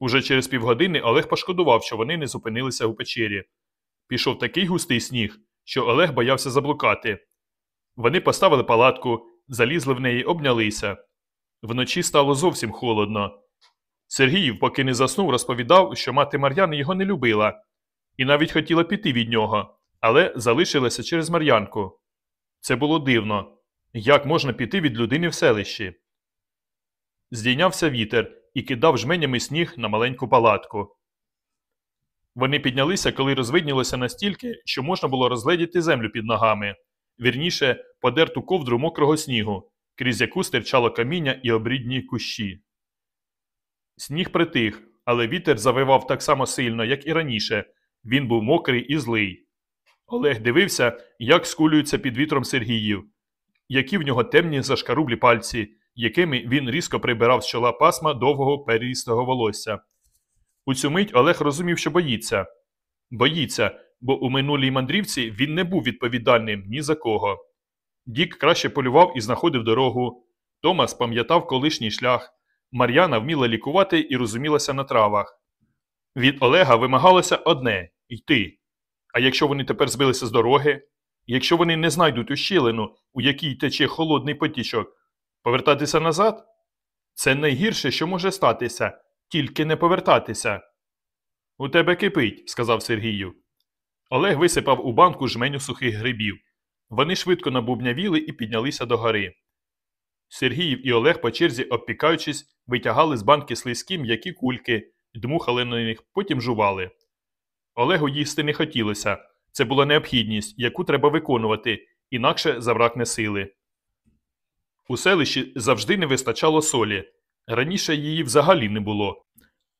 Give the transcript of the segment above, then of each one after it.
Уже через півгодини Олег пошкодував, що вони не зупинилися у печері. Пішов такий густий сніг, що Олег боявся заблукати. Вони поставили палатку, залізли в неї, обнялися. Вночі стало зовсім холодно. Сергіїв, поки не заснув, розповідав, що мати Мар'яни його не любила, і навіть хотіла піти від нього, але залишилася через Мар'янку. Це було дивно. Як можна піти від людини в селищі? Здійнявся вітер і кидав жменями сніг на маленьку палатку. Вони піднялися, коли розвиднілося настільки, що можна було розгледіти землю під ногами, вірніше, подерту ковдру мокрого снігу, крізь яку стирчало каміння і обрідні кущі. Сніг притих, але вітер завивав так само сильно, як і раніше. Він був мокрий і злий. Олег дивився, як скулюється під вітром Сергіїв, які в нього темні зашкарублі пальці, якими він різко прибирав з чола пасма довгого перерістого волосся. У цю мить Олег розумів, що боїться. Боїться, бо у минулій мандрівці він не був відповідальним ні за кого. Дік краще полював і знаходив дорогу. Томас пам'ятав колишній шлях. Мар'яна вміла лікувати і розумілася на травах. Від Олега вимагалося одне йти. А якщо вони тепер збилися з дороги, якщо вони не знайдуть ущелину, у якій тече холодний потічок, повертатися назад? Це найгірше, що може статися, тільки не повертатися. У тебе кипить, сказав Сергію. Олег висипав у банку жменю сухих грибів. Вони швидко набубнявіли і піднялися до гори. Сергіїв і Олег по черзі, обпікаючись, витягали з банки слизькі м'які кульки, дмухали на них, потім жували. Олегу їсти не хотілося це була необхідність, яку треба виконувати, інакше забракне сили. У селищі завжди не вистачало солі. Раніше її взагалі не було.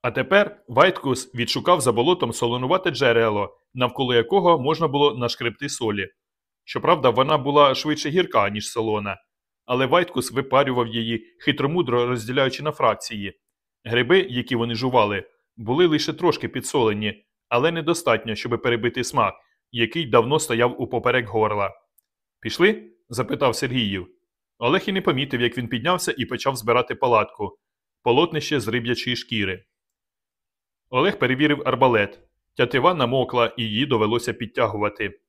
А тепер Вайткус відшукав за болотом солонувате джерело, навколо якого можна було нашкребти солі. Щоправда, вона була швидше гірка, ніж солона, але Вайткус випарював її, хитромудро розділяючи на фракції. Гриби, які вони жували, були лише трошки підсолені, але недостатньо, щоб перебити смак, який давно стояв у поперек горла. Пішли? запитав Сергіїв. Олег і не помітив, як він піднявся і почав збирати палатку, полотнище з риб'ячої шкіри. Олег перевірив арбалет. Тятива намокла, і її довелося підтягувати.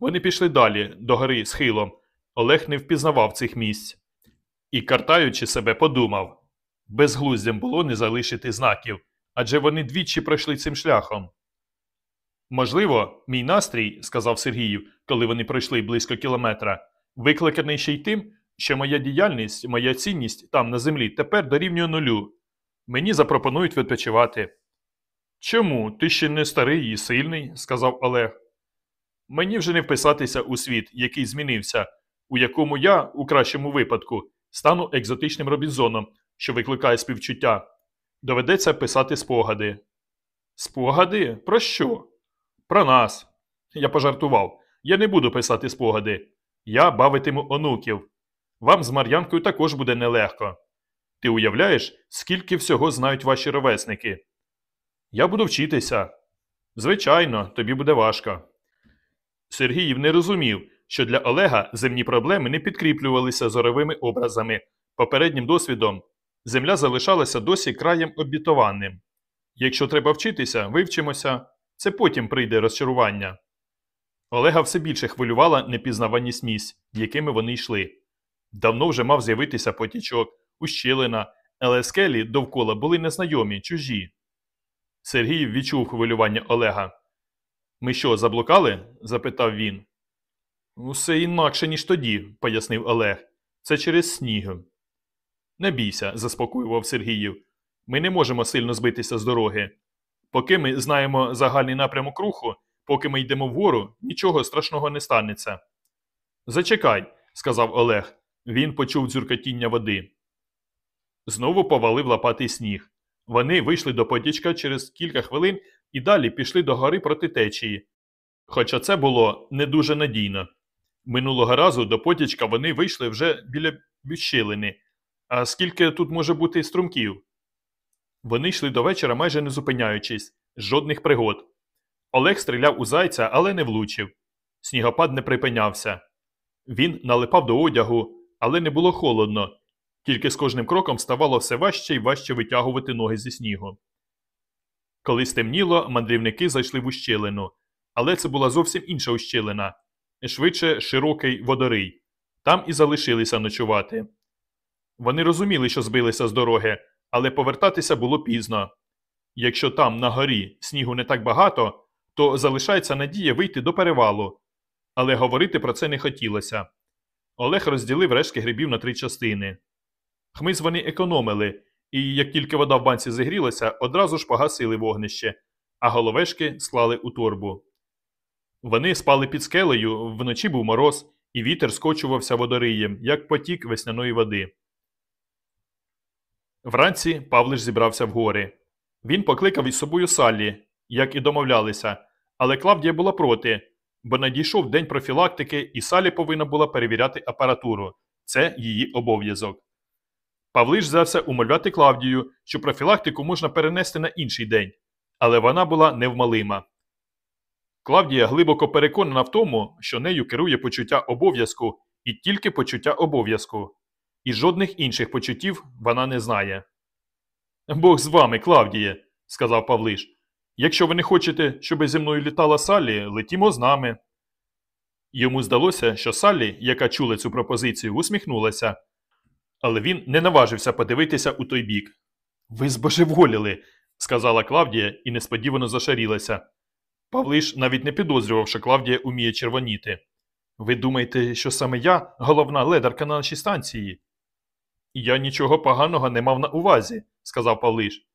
Вони пішли далі, до гори схилом. Олег не впізнавав цих місць. І, картаючи себе, подумав безглуздям було не залишити знаків, адже вони двічі пройшли цим шляхом. Можливо, мій настрій, сказав Сергіїв, коли вони пройшли близько кілометра, викликаний ще й тим, що моя діяльність, моя цінність там на землі тепер дорівнює нулю. Мені запропонують відпочивати. Чому? Ти ще не старий і сильний, сказав Олег. Мені вже не вписатися у світ, який змінився, у якому я, у кращому випадку, стану екзотичним робінзоном, що викликає співчуття. Доведеться писати спогади. Спогади? Про що? Про нас. Я пожартував. Я не буду писати спогади. Я бавитиму онуків. Вам з Мар'янкою також буде нелегко. Ти уявляєш, скільки всього знають ваші ровесники? Я буду вчитися. Звичайно, тобі буде важко. Сергіїв не розумів, що для Олега земні проблеми не підкріплювалися зоровими образами, попереднім досвідом. Земля залишалася досі краєм обітованим. Якщо треба вчитися, вивчимося, це потім прийде розчарування. Олега все більше хвилювала непізнаваність місць, якими вони йшли. Давно вже мав з'явитися потічок, ущелина, але скелі довкола були незнайомі, чужі. Сергій відчув хвилювання Олега. Ми що, заблукали? запитав він. Усе інакше, ніж тоді, пояснив Олег. Це через сніг. Не бійся, заспокоював Сергіїв. Ми не можемо сильно збитися з дороги. Поки ми знаємо загальний напрямок руху, поки ми йдемо вгору, нічого страшного не станеться. Зачекай, сказав Олег. Він почув дзюркотіння води. Знову повалив лопатий сніг. Вони вийшли до потічка через кілька хвилин і далі пішли до гори проти течії. Хоча це було не дуже надійно. Минулого разу до потічка вони вийшли вже біля відщілини. А скільки тут може бути струмків? Вони йшли до вечора, майже не зупиняючись, жодних пригод. Олег стріляв у зайця, але не влучив. Снігопад не припинявся. Він налипав до одягу, але не було холодно, тільки з кожним кроком ставало все важче і важче витягувати ноги зі снігу. Коли стемніло, мандрівники зайшли в ущелину. Але це була зовсім інша ущелина, швидше широкий водорий. Там і залишилися ночувати. Вони розуміли, що збилися з дороги, але повертатися було пізно. Якщо там, на горі, снігу не так багато, то залишається надія вийти до перевалу. Але говорити про це не хотілося. Олег розділив рештки грибів на три частини. Хмиз вони економили, і як тільки вода в банці зігрілася, одразу ж погасили вогнище, а головешки склали у торбу. Вони спали під скелею, вночі був мороз, і вітер скочувався водориєм, як потік весняної води. Вранці Павлиш зібрався в гори. Він покликав із собою Саллі, як і домовлялися, але Клавдія була проти, бо надійшов день профілактики, і Салі повинна була перевіряти апаратуру. Це її обов'язок. Павлиш взявся умовляти Клавдію, що профілактику можна перенести на інший день, але вона була невмалима. Клавдія глибоко переконана в тому, що нею керує почуття обов'язку і тільки почуття обов'язку, і жодних інших почуттів вона не знає. Бог з вами, Клавдіє, сказав Павлиш. Якщо ви не хочете, щоб зі мною літала Саллі, летімо з нами. Йому здалося, що Саллі, яка чула цю пропозицію, усміхнулася, але він не наважився подивитися у той бік. Ви збожеволіли, сказала Клавдія і несподівано зашарілася. Павлиш навіть не підозрював, що Клавдія уміє червоніти. Ви думаєте, що саме я головна ледарка на нашій станції? Я нічого поганого не мав на увазі, сказав Павлиш.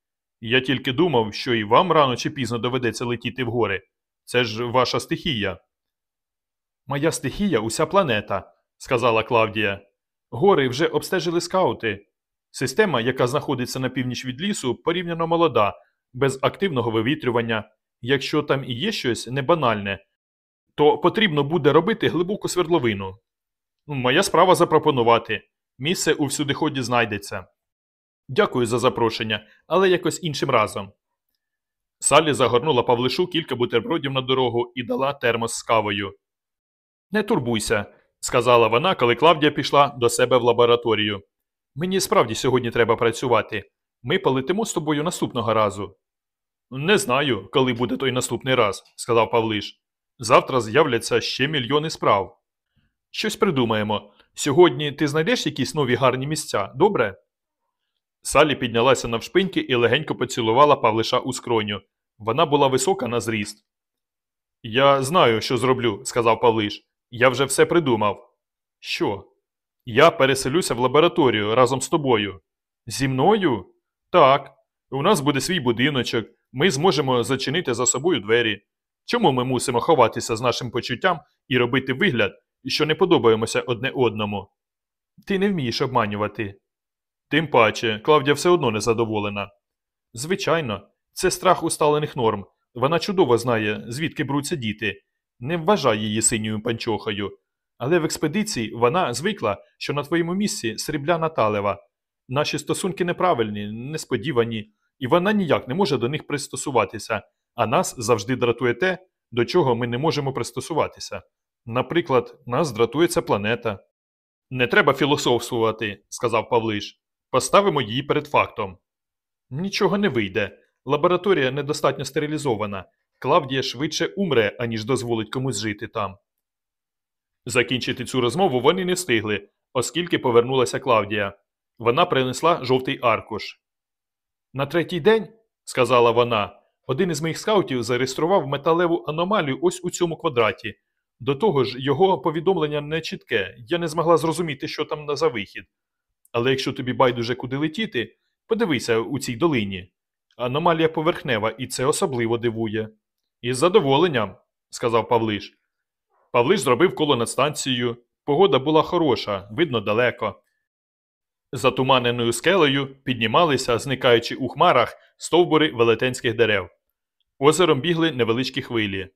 Я тільки думав, що і вам рано чи пізно доведеться летіти в гори. Це ж ваша стихія. Моя стихія уся планета, сказала Клавдія. Гори вже обстежили скаути. Система, яка знаходиться на північ від лісу, порівняно молода, без активного вивітрювання. Якщо там і є щось небанальне, то потрібно буде робити глибоку свердловину. Моя справа запропонувати. Місце у всюдиході знайдеться. Дякую за запрошення, але якось іншим разом. Салі загорнула Павлишу кілька бутербродів на дорогу і дала термос з кавою. Не турбуйся, сказала вона, коли Клавдія пішла до себе в лабораторію. Мені справді сьогодні треба працювати. Ми полетимо з тобою наступного разу. Не знаю, коли буде той наступний раз, сказав Павлиш. Завтра з'являться ще мільйони справ. Щось придумаємо. Сьогодні ти знайдеш якісь нові гарні місця, добре? Салі піднялася навшпиньки і легенько поцілувала Павлиша у скроню. Вона була висока на зріст. Я знаю, що зроблю, сказав Павлиш. Я вже все придумав. Що? Я переселюся в лабораторію разом з тобою. Зі мною? Так. У нас буде свій будиночок, ми зможемо зачинити за собою двері. Чому ми мусимо ховатися з нашим почуттям і робити вигляд, що не подобаємося одне одному? Ти не вмієш обманювати. Тим паче, Клавдія все одно незадоволена. Звичайно, це страх усталених норм. Вона чудово знає, звідки бруться діти, не вважає її синьою панчохою. Але в експедиції вона звикла, що на твоєму місці срібляна талева. Наші стосунки неправильні, несподівані, і вона ніяк не може до них пристосуватися, а нас завжди дратує те, до чого ми не можемо пристосуватися. Наприклад, нас дратує ця планета. Не треба філософствувати, сказав Павлиш. Поставимо її перед фактом. Нічого не вийде. Лабораторія недостатньо стерилізована. Клавдія швидше умре, аніж дозволить комусь жити там. Закінчити цю розмову вони не встигли, оскільки повернулася Клавдія. Вона принесла жовтий аркуш. На третій день, сказала вона, один із моїх скаутів зареєстрував металеву аномалію ось у цьому квадраті. До того ж, його повідомлення не чітке, я не змогла зрозуміти, що там за вихід. Але якщо тобі байдуже куди летіти, подивися у цій долині. Аномалія поверхнева, і це особливо дивує. Із задоволенням, сказав Павлиш. Павлиш зробив коло над станцією. Погода була хороша, видно далеко. За туманеною скелею піднімалися, зникаючи у хмарах, стовбури велетенських дерев. Озером бігли невеличкі хвилі.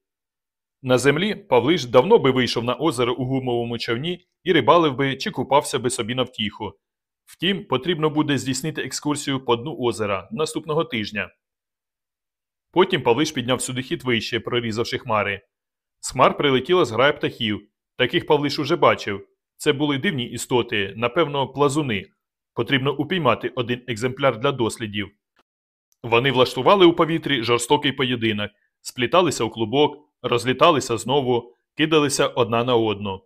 На землі Павлиш давно би вийшов на озеро у гумовому човні і рибалив би чи купався би собі на втіху. Втім, потрібно буде здійснити екскурсію по дну озера наступного тижня. Потім Павлиш підняв сюдихід вище, прорізавши хмари. З хмар прилетіла зграя птахів. Таких Павлиш уже бачив. Це були дивні істоти, напевно, плазуни. Потрібно упіймати один екземпляр для дослідів. Вони влаштували у повітрі жорстокий поєдинок, спліталися у клубок, розліталися знову, кидалися одна на одну.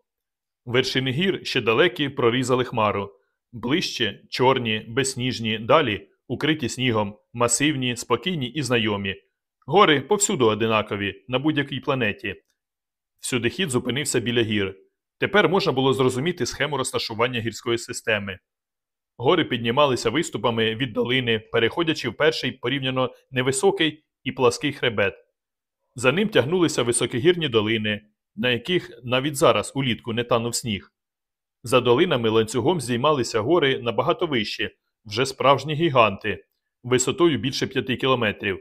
Вершини гір ще далекі прорізали хмару. Ближче чорні, безсніжні, далі укриті снігом, масивні, спокійні і знайомі. Гори повсюду одинакові, на будь-якій планеті. Всюди хід зупинився біля гір. Тепер можна було зрозуміти схему розташування гірської системи. Гори піднімалися виступами від долини, переходячи в перший порівняно невисокий і плаский хребет. За ним тягнулися високогірні долини, на яких навіть зараз улітку не танув сніг. За долинами ланцюгом здіймалися гори набагато вищі, вже справжні гіганти, висотою більше п'яти кілометрів.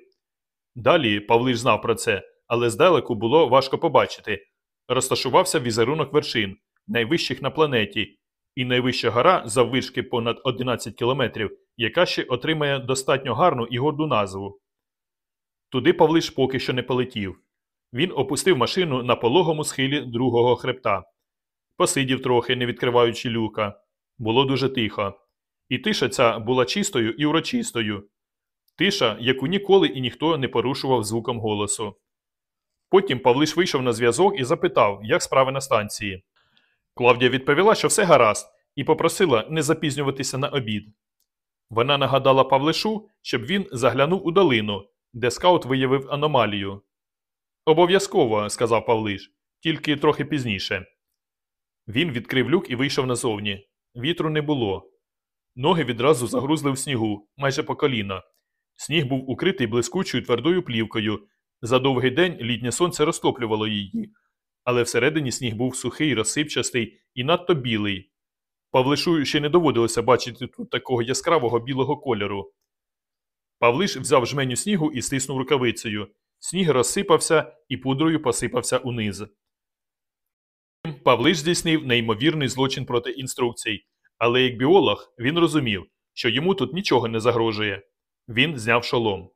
Далі Павлиш знав про це, але здалеку було важко побачити. Розташувався візерунок вершин, найвищих на планеті, і найвища гора заввишки понад 11 кілометрів, яка ще отримає достатньо гарну і горду назву. Туди Павлиш поки що не полетів. Він опустив машину на пологому схилі другого хребта. Посидів трохи, не відкриваючи люка. Було дуже тихо. І тиша ця була чистою і урочистою. Тиша, яку ніколи і ніхто не порушував звуком голосу. Потім Павлиш вийшов на зв'язок і запитав, як справи на станції. Клавдія відповіла, що все гаразд, і попросила не запізнюватися на обід. Вона нагадала Павлишу, щоб він заглянув у долину, де скаут виявив аномалію. Обов'язково, сказав Павлиш, тільки трохи пізніше. Він відкрив люк і вийшов назовні. Вітру не було. Ноги відразу загрузли в снігу, майже по коліна. Сніг був укритий блискучою твердою плівкою. За довгий день літнє сонце розтоплювало її, але всередині сніг був сухий, розсипчастий і надто білий. Павлишу ще не доводилося бачити тут такого яскравого білого кольору. Павлиш взяв жменю снігу і стиснув рукавицею. Сніг розсипався і пудрою посипався униз. Павлиш здійснив неймовірний злочин проти інструкцій, але як біолог він розумів, що йому тут нічого не загрожує. Він зняв шолом.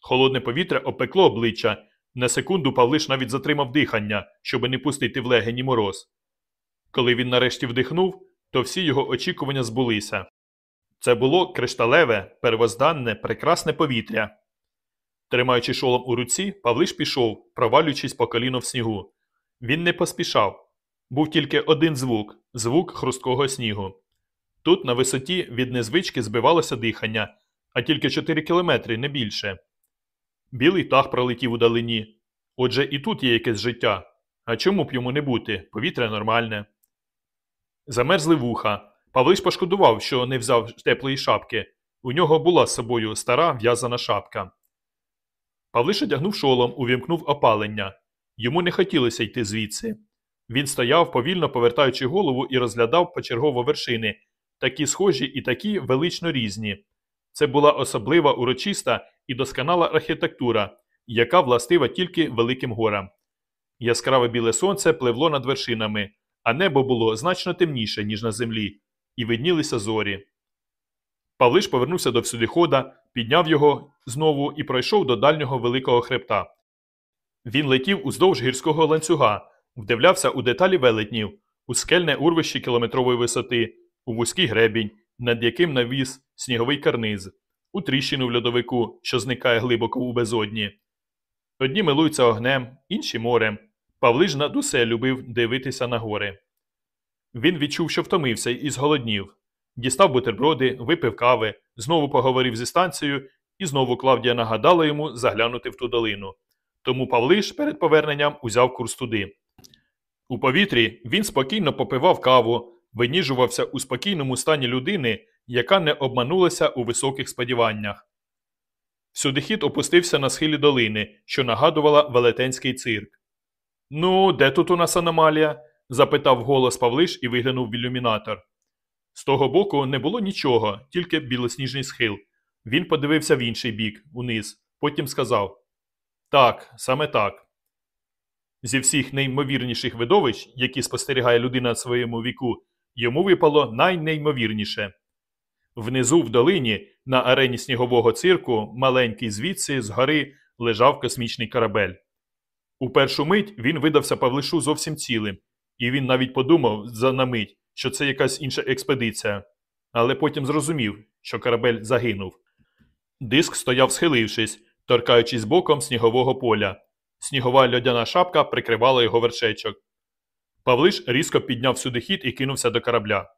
Холодне повітря опекло обличчя. На секунду Павлиш навіть затримав дихання, щоб не пустити в легені мороз. Коли він нарешті вдихнув, то всі його очікування збулися. Це було кришталеве, первозданне, прекрасне повітря. Тримаючи шолом у руці, Павлиш пішов, провалюючись по коліно в снігу. Він не поспішав. Був тільки один звук звук хрусткого снігу. Тут, на висоті, від незвички збивалося дихання, а тільки 4 кілометри, не більше. Білий тах пролетів у далині. Отже, і тут є якесь життя. А чому б йому не бути? Повітря нормальне. Замерзли вуха. Павлиш пошкодував, що не взяв теплої шапки. У нього була з собою стара в'язана шапка. Павлиш одягнув шолом, увімкнув опалення. Йому не хотілося йти звідси. Він стояв, повільно повертаючи голову і розглядав почергово вершини, такі схожі і такі велично різні. Це була особлива урочиста і досконала архітектура, яка властива тільки великим горам. Яскраве біле сонце пливло над вершинами, а небо було значно темніше, ніж на землі, і виднілися зорі. Павлиш повернувся до всюдихода, підняв його знову і пройшов до дальнього великого хребта. Він летів уздовж гірського ланцюга, вдивлявся у деталі велетнів, у скельне урвище кілометрової висоти, у вузький гребінь, над яким навіс сніговий карниз, у тріщину в льодовику, що зникає глибоко у безодні. Одні милуються огнем, інші морем. Павлиш над усе любив дивитися на гори. Він відчув, що втомився і зголоднів. Дістав бутерброди, випив кави, знову поговорив зі станцією, і знову Клавдія нагадала йому заглянути в ту долину. Тому Павлиш перед поверненням узяв курс туди. У повітрі він спокійно попивав каву, виніжувався у спокійному стані людини, яка не обманулася у високих сподіваннях. Сюдихід опустився на схилі долини, що нагадувала велетенський цирк. Ну, де тут у нас аномалія? запитав голос Павлиш і виглянув в ілюмінатор. З того боку не було нічого, тільки білосніжний схил. Він подивився в інший бік, униз, потім сказав Так, саме так. Зі всіх неймовірніших видовищ, які спостерігає людина на своєму віку, йому випало найнеймовірніше. Внизу в долині, на арені снігового цирку, маленький звідси, згори, лежав космічний корабель. У першу мить він видався Павлишу зовсім цілим, і він навіть подумав за на мить, що це якась інша експедиція, але потім зрозумів, що корабель загинув. Диск стояв схилившись, торкаючись боком снігового поля. Снігова льодяна шапка прикривала його вершечок. Павлиш різко підняв сюдихід і кинувся до корабля.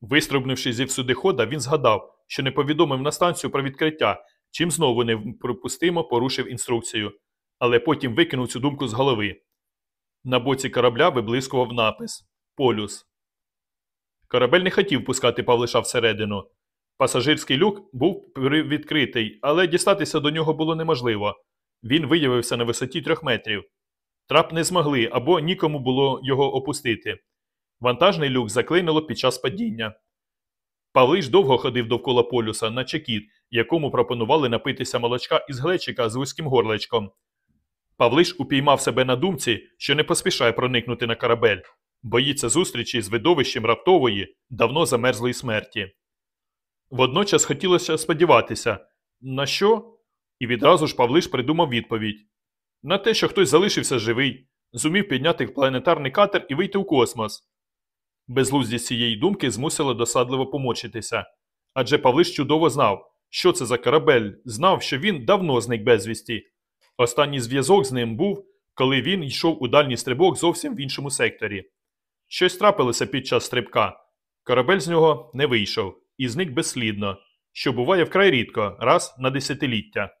Вистрибнувши зі всюдихода, він згадав, що не повідомив на станцію про відкриття, чим знову неприпустимо порушив інструкцію, але потім викинув цю думку з голови. На боці корабля виблискував напис Полюс. Корабель не хотів пускати Павлиша всередину. Пасажирський люк був відкритий, але дістатися до нього було неможливо. Він виявився на висоті трьох метрів. Трап не змогли або нікому було його опустити. Вантажний люк заклинило під час падіння. Павлиш довго ходив довкола полюса, наче кіт, якому пропонували напитися молочка із глечика з вузьким горлечком. Павлиш упіймав себе на думці, що не поспішає проникнути на корабель, боїться зустрічі з видовищем раптової, давно замерзлої смерті. Водночас хотілося сподіватися, на що? І відразу ж Павлиш придумав відповідь на те, що хтось залишився живий, зумів підняти планетарний катер і вийти у космос. Безглуздість цієї думки змусила досадливо помочитися. Адже Павлиш чудово знав, що це за корабель, знав, що він давно зник безвісті. Останній зв'язок з ним був, коли він йшов у дальній стрибок зовсім в іншому секторі. Щось трапилося під час стрибка. Корабель з нього не вийшов і зник безслідно, що буває вкрай рідко, раз на десятиліття.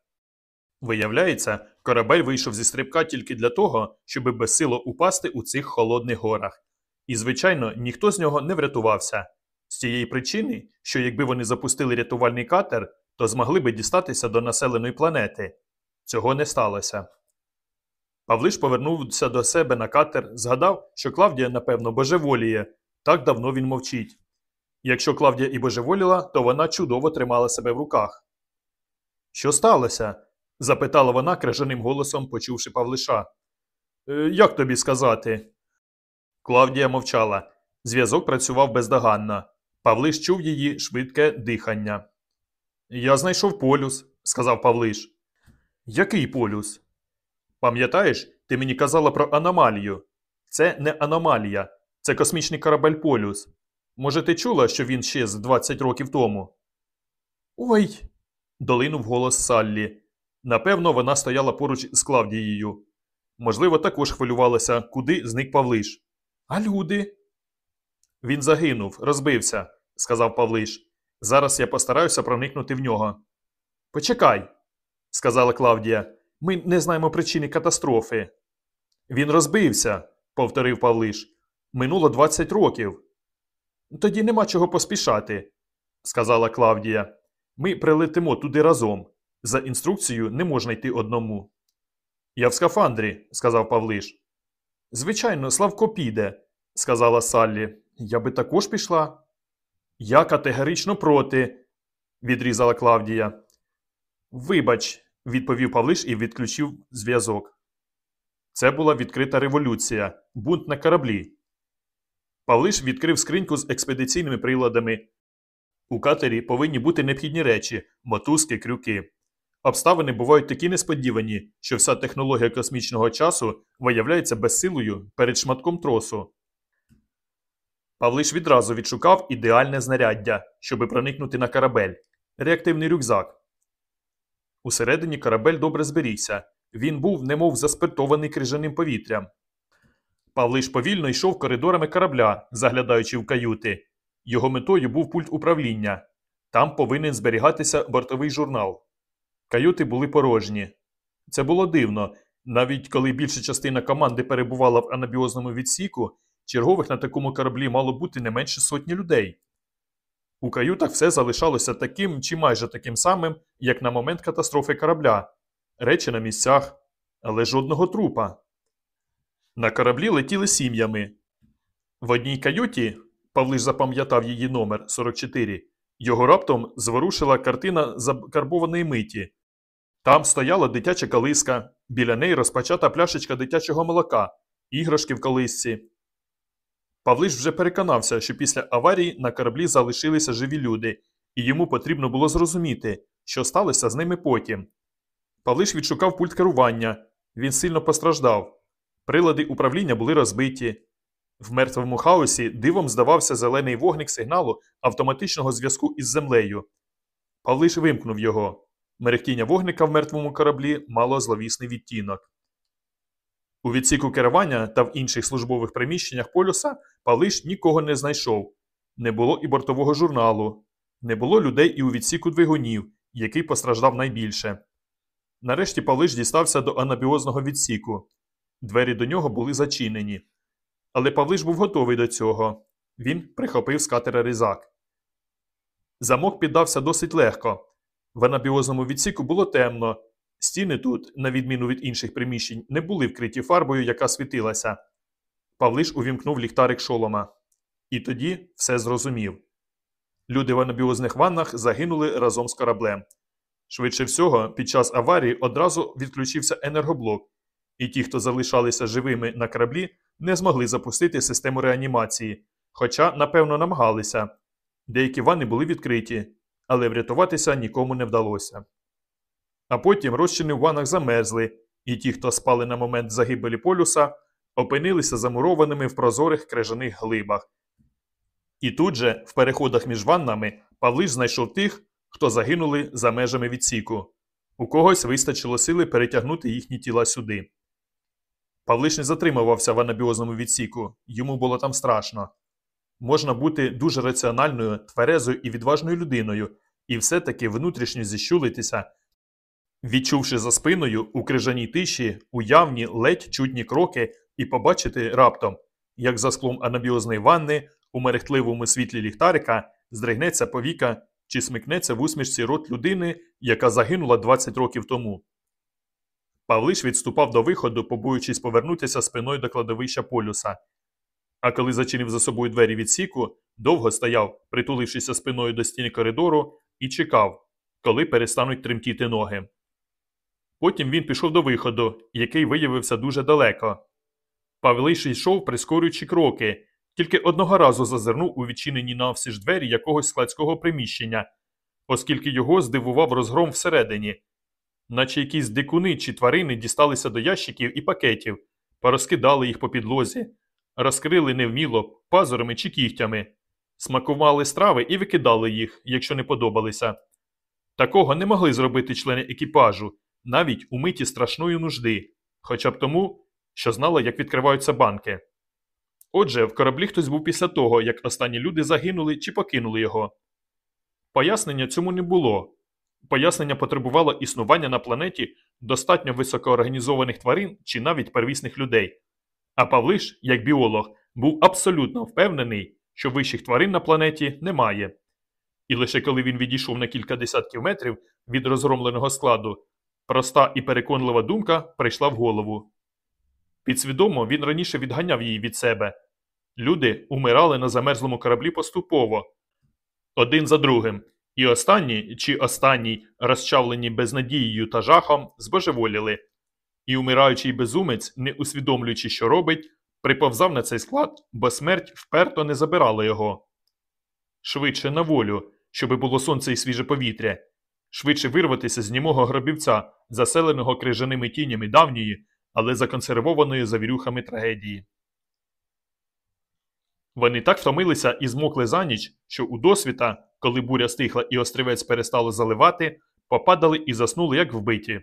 Виявляється, корабель вийшов зі стрибка тільки для того, щоби безсило упасти у цих холодних горах. І, звичайно, ніхто з нього не врятувався. З тієї причини, що якби вони запустили рятувальний катер, то змогли би дістатися до населеної планети. Цього не сталося. Павлиш повернувся до себе на катер, згадав, що Клавдія, напевно, божеволіє. Так давно він мовчить. Якщо Клавдія і божеволіла, то вона чудово тримала себе в руках. Що сталося? Запитала вона крижаним голосом, почувши Павлиша. «Е, Як тобі сказати? Клавдія мовчала. Зв'язок працював бездоганно. Павлиш чув її швидке дихання. Я знайшов полюс, сказав Павлиш. Який полюс? Пам'ятаєш, ти мені казала про аномалію. Це не аномалія, це космічний корабель полюс. Може, ти чула, що він ще з 20 років тому? Ой. долинув голос Саллі. Напевно, вона стояла поруч з Клавдією. Можливо, також хвилювалася, куди зник Павлиш. А люди? Він загинув, розбився, сказав Павлиш. Зараз я постараюся проникнути в нього. Почекай, сказала Клавдія. Ми не знаємо причини катастрофи. Він розбився, повторив Павлиш. Минуло 20 років. Тоді нема чого поспішати, сказала Клавдія. Ми прилетимо туди разом. За інструкцією не можна йти одному. Я в скафандрі, сказав Павлиш. Звичайно, Славко піде, сказала Саллі. Я би також пішла. Я категорично проти, відрізала Клавдія. Вибач, відповів Павлиш і відключив зв'язок. Це була відкрита революція, бунт на кораблі. Павлиш відкрив скриньку з експедиційними приладами. У катері повинні бути необхідні речі, мотузки, крюки. Обставини бувають такі несподівані, що вся технологія космічного часу виявляється безсилою перед шматком тросу. Павлиш відразу відшукав ідеальне знаряддя, щоби проникнути на корабель реактивний рюкзак. Усередині корабель добре зберігся. Він був немов заспиртований крижаним повітрям. Павлиш повільно йшов коридорами корабля, заглядаючи в каюти. Його метою був пульт управління. Там повинен зберігатися бортовий журнал. Каюти були порожні. Це було дивно. Навіть коли більша частина команди перебувала в анабіозному відсіку, чергових на такому кораблі мало бути не менше сотні людей. У каютах все залишалося таким чи майже таким самим, як на момент катастрофи корабля. Речі на місцях, але жодного трупа. На кораблі летіли сім'ями. В одній каюті, Павлиш запам'ятав її номер 44, його раптом зворушила картина закарбованої миті. Там стояла дитяча колиска, біля неї розпочата пляшечка дитячого молока, іграшки в колисці. Павлиш вже переконався, що після аварії на кораблі залишилися живі люди, і йому потрібно було зрозуміти, що сталося з ними потім. Павлиш відшукав пульт керування. Він сильно постраждав. Прилади управління були розбиті. В мертвому хаосі дивом здавався зелений вогник сигналу автоматичного зв'язку із землею. Павлиш вимкнув його. Мерехтіння вогника в мертвому кораблі мало зловісний відтінок. У відсіку керування та в інших службових приміщеннях полюса Павлиш нікого не знайшов. Не було і бортового журналу, не було людей і у відсіку двигунів, який постраждав найбільше. Нарешті Павлиш дістався до анабіозного відсіку. Двері до нього були зачинені. Але Павлиш був готовий до цього. Він прихопив з катера різак. Замок піддався досить легко. В анабіозному відсіку було темно. Стіни тут, на відміну від інших приміщень, не були вкриті фарбою, яка світилася. Павлиш увімкнув ліхтарик шолома. І тоді все зрозумів. Люди в анабіозних ваннах загинули разом з кораблем. Швидше всього, під час аварії одразу відключився енергоблок, і ті, хто залишалися живими на кораблі, не змогли запустити систему реанімації, хоча, напевно, намагалися. Деякі ванни були відкриті, але врятуватися нікому не вдалося. А потім розчини в ваннах замерзли, і ті, хто спали на момент загибелі полюса, опинилися замурованими в прозорих крижаних глибах. І тут же, в переходах між ваннами, Павлиш знайшов тих, хто загинули за межами відсіку. У когось вистачило сили перетягнути їхні тіла сюди. Павлиш не затримувався в анабіозному відсіку, йому було там страшно. Можна бути дуже раціональною, тверезою і відважною людиною, і все-таки внутрішньо зіщулитися, відчувши за спиною у крижаній тиші уявні ледь чутні кроки і побачити раптом, як за склом анабіозної ванни у мерехтливому світлі ліхтарика здригнеться повіка чи смикнеться в усмішці рот людини, яка загинула 20 років тому. Павлиш відступав до виходу, побоюючись повернутися спиною до кладовища полюса. А коли зачинив за собою двері відсіку, довго стояв, притулившися спиною до стіни коридору, і чекав, коли перестануть тремтіти ноги. Потім він пішов до виходу, який виявився дуже далеко. Павлиш йшов, прискорюючи кроки, тільки одного разу зазирнув у відчинені навсі двері якогось складського приміщення, оскільки його здивував розгром всередині, наче якісь дикуни чи тварини дісталися до ящиків і пакетів, порозкидали їх по підлозі, розкрили невміло пазурами чи кігтями, смакували страви і викидали їх, якщо не подобалися. Такого не могли зробити члени екіпажу, навіть у миті страшної нужди, хоча б тому, що знали, як відкриваються банки. Отже, в кораблі хтось був після того, як останні люди загинули чи покинули його. Пояснення цьому не було. Пояснення потребувало існування на планеті достатньо високоорганізованих тварин чи навіть первісних людей. А Павлиш, як біолог, був абсолютно впевнений, що вищих тварин на планеті немає. І лише коли він відійшов на кілька десятків метрів від розгромленого складу, проста і переконлива думка прийшла в голову. Підсвідомо він раніше відганяв її від себе. Люди умирали на замерзлому кораблі поступово, один за другим, і останні чи останній, розчавлені безнадією та жахом, збожеволіли. І умираючий безумець, не усвідомлюючи, що робить, приповзав на цей склад, бо смерть вперто не забирала його. Швидше на волю, щоби було сонце і свіже повітря, швидше вирватися з німого гробівця, заселеного крижаними тінями давньої, але законсервованої завірюхами трагедії. Вони так втомилися і змокли за ніч, що у досвіта, коли буря стихла і острівець перестало заливати, попадали і заснули, як вбиті.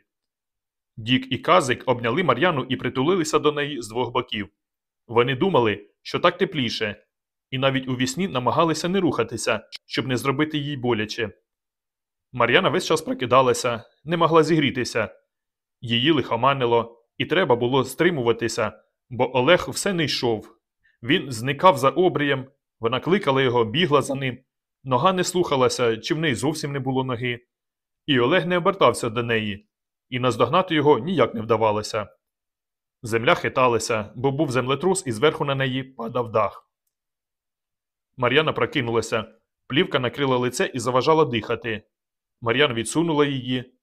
Дік і казик обняли Мар'яну і притулилися до неї з двох боків. Вони думали, що так тепліше, і навіть у вісні намагалися не рухатися, щоб не зробити їй боляче. Мар'яна весь час прокидалася, не могла зігрітися. Її лихоманило, і треба було стримуватися, бо Олег все не йшов. Він зникав за обрієм, вона кликала його, бігла за ним. Нога не слухалася, чи в неї зовсім не було ноги. І Олег не обертався до неї, і наздогнати його ніяк не вдавалося. Земля хиталася, бо був землетрус і зверху на неї падав дах. Мар'яна прокинулася, плівка накрила лице і заважала дихати. Мар'яна відсунула її.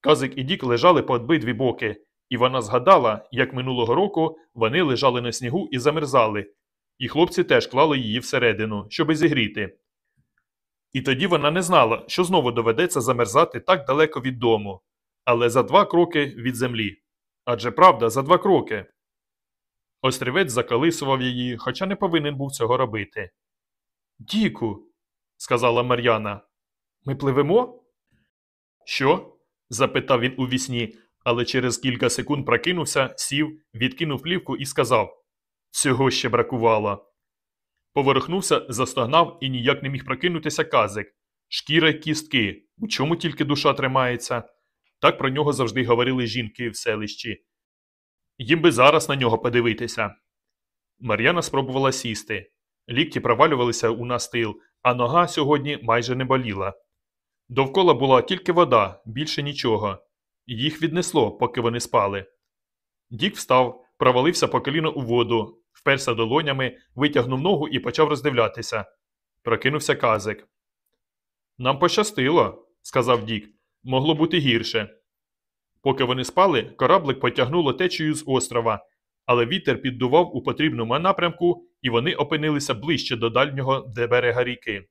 Казик і Дік лежали по обидві боки, і вона згадала, як минулого року вони лежали на снігу і замерзали, і хлопці теж клали її всередину, щоби зігріти. І тоді вона не знала, що знову доведеться замерзати так далеко від дому, але за два кроки від землі. Адже правда, за два кроки. Острівець заколисував її, хоча не повинен був цього робити. Діку, сказала Мар'яна, ми пливемо? Що? запитав він у вісні, але через кілька секунд прокинувся, сів, відкинув плівку і сказав Цього ще бракувало. Поворухнувся, застогнав і ніяк не міг прокинутися казик. Шкіра й кістки, у чому тільки душа тримається. Так про нього завжди говорили жінки в селищі. Їм би зараз на нього подивитися. Мар'яна спробувала сісти. Лікті провалювалися у настил, а нога сьогодні майже не боліла. Довкола була тільки вода, більше нічого. Їх віднесло, поки вони спали. Дік встав, провалився по коліно у воду, вперся долонями, витягнув ногу і почав роздивлятися. Прокинувся казик. Нам пощастило, сказав Дік. Могло бути гірше. Поки вони спали, кораблик потягнуло течею з острова, але вітер піддував у потрібному напрямку, і вони опинилися ближче до дальнього берега ріки.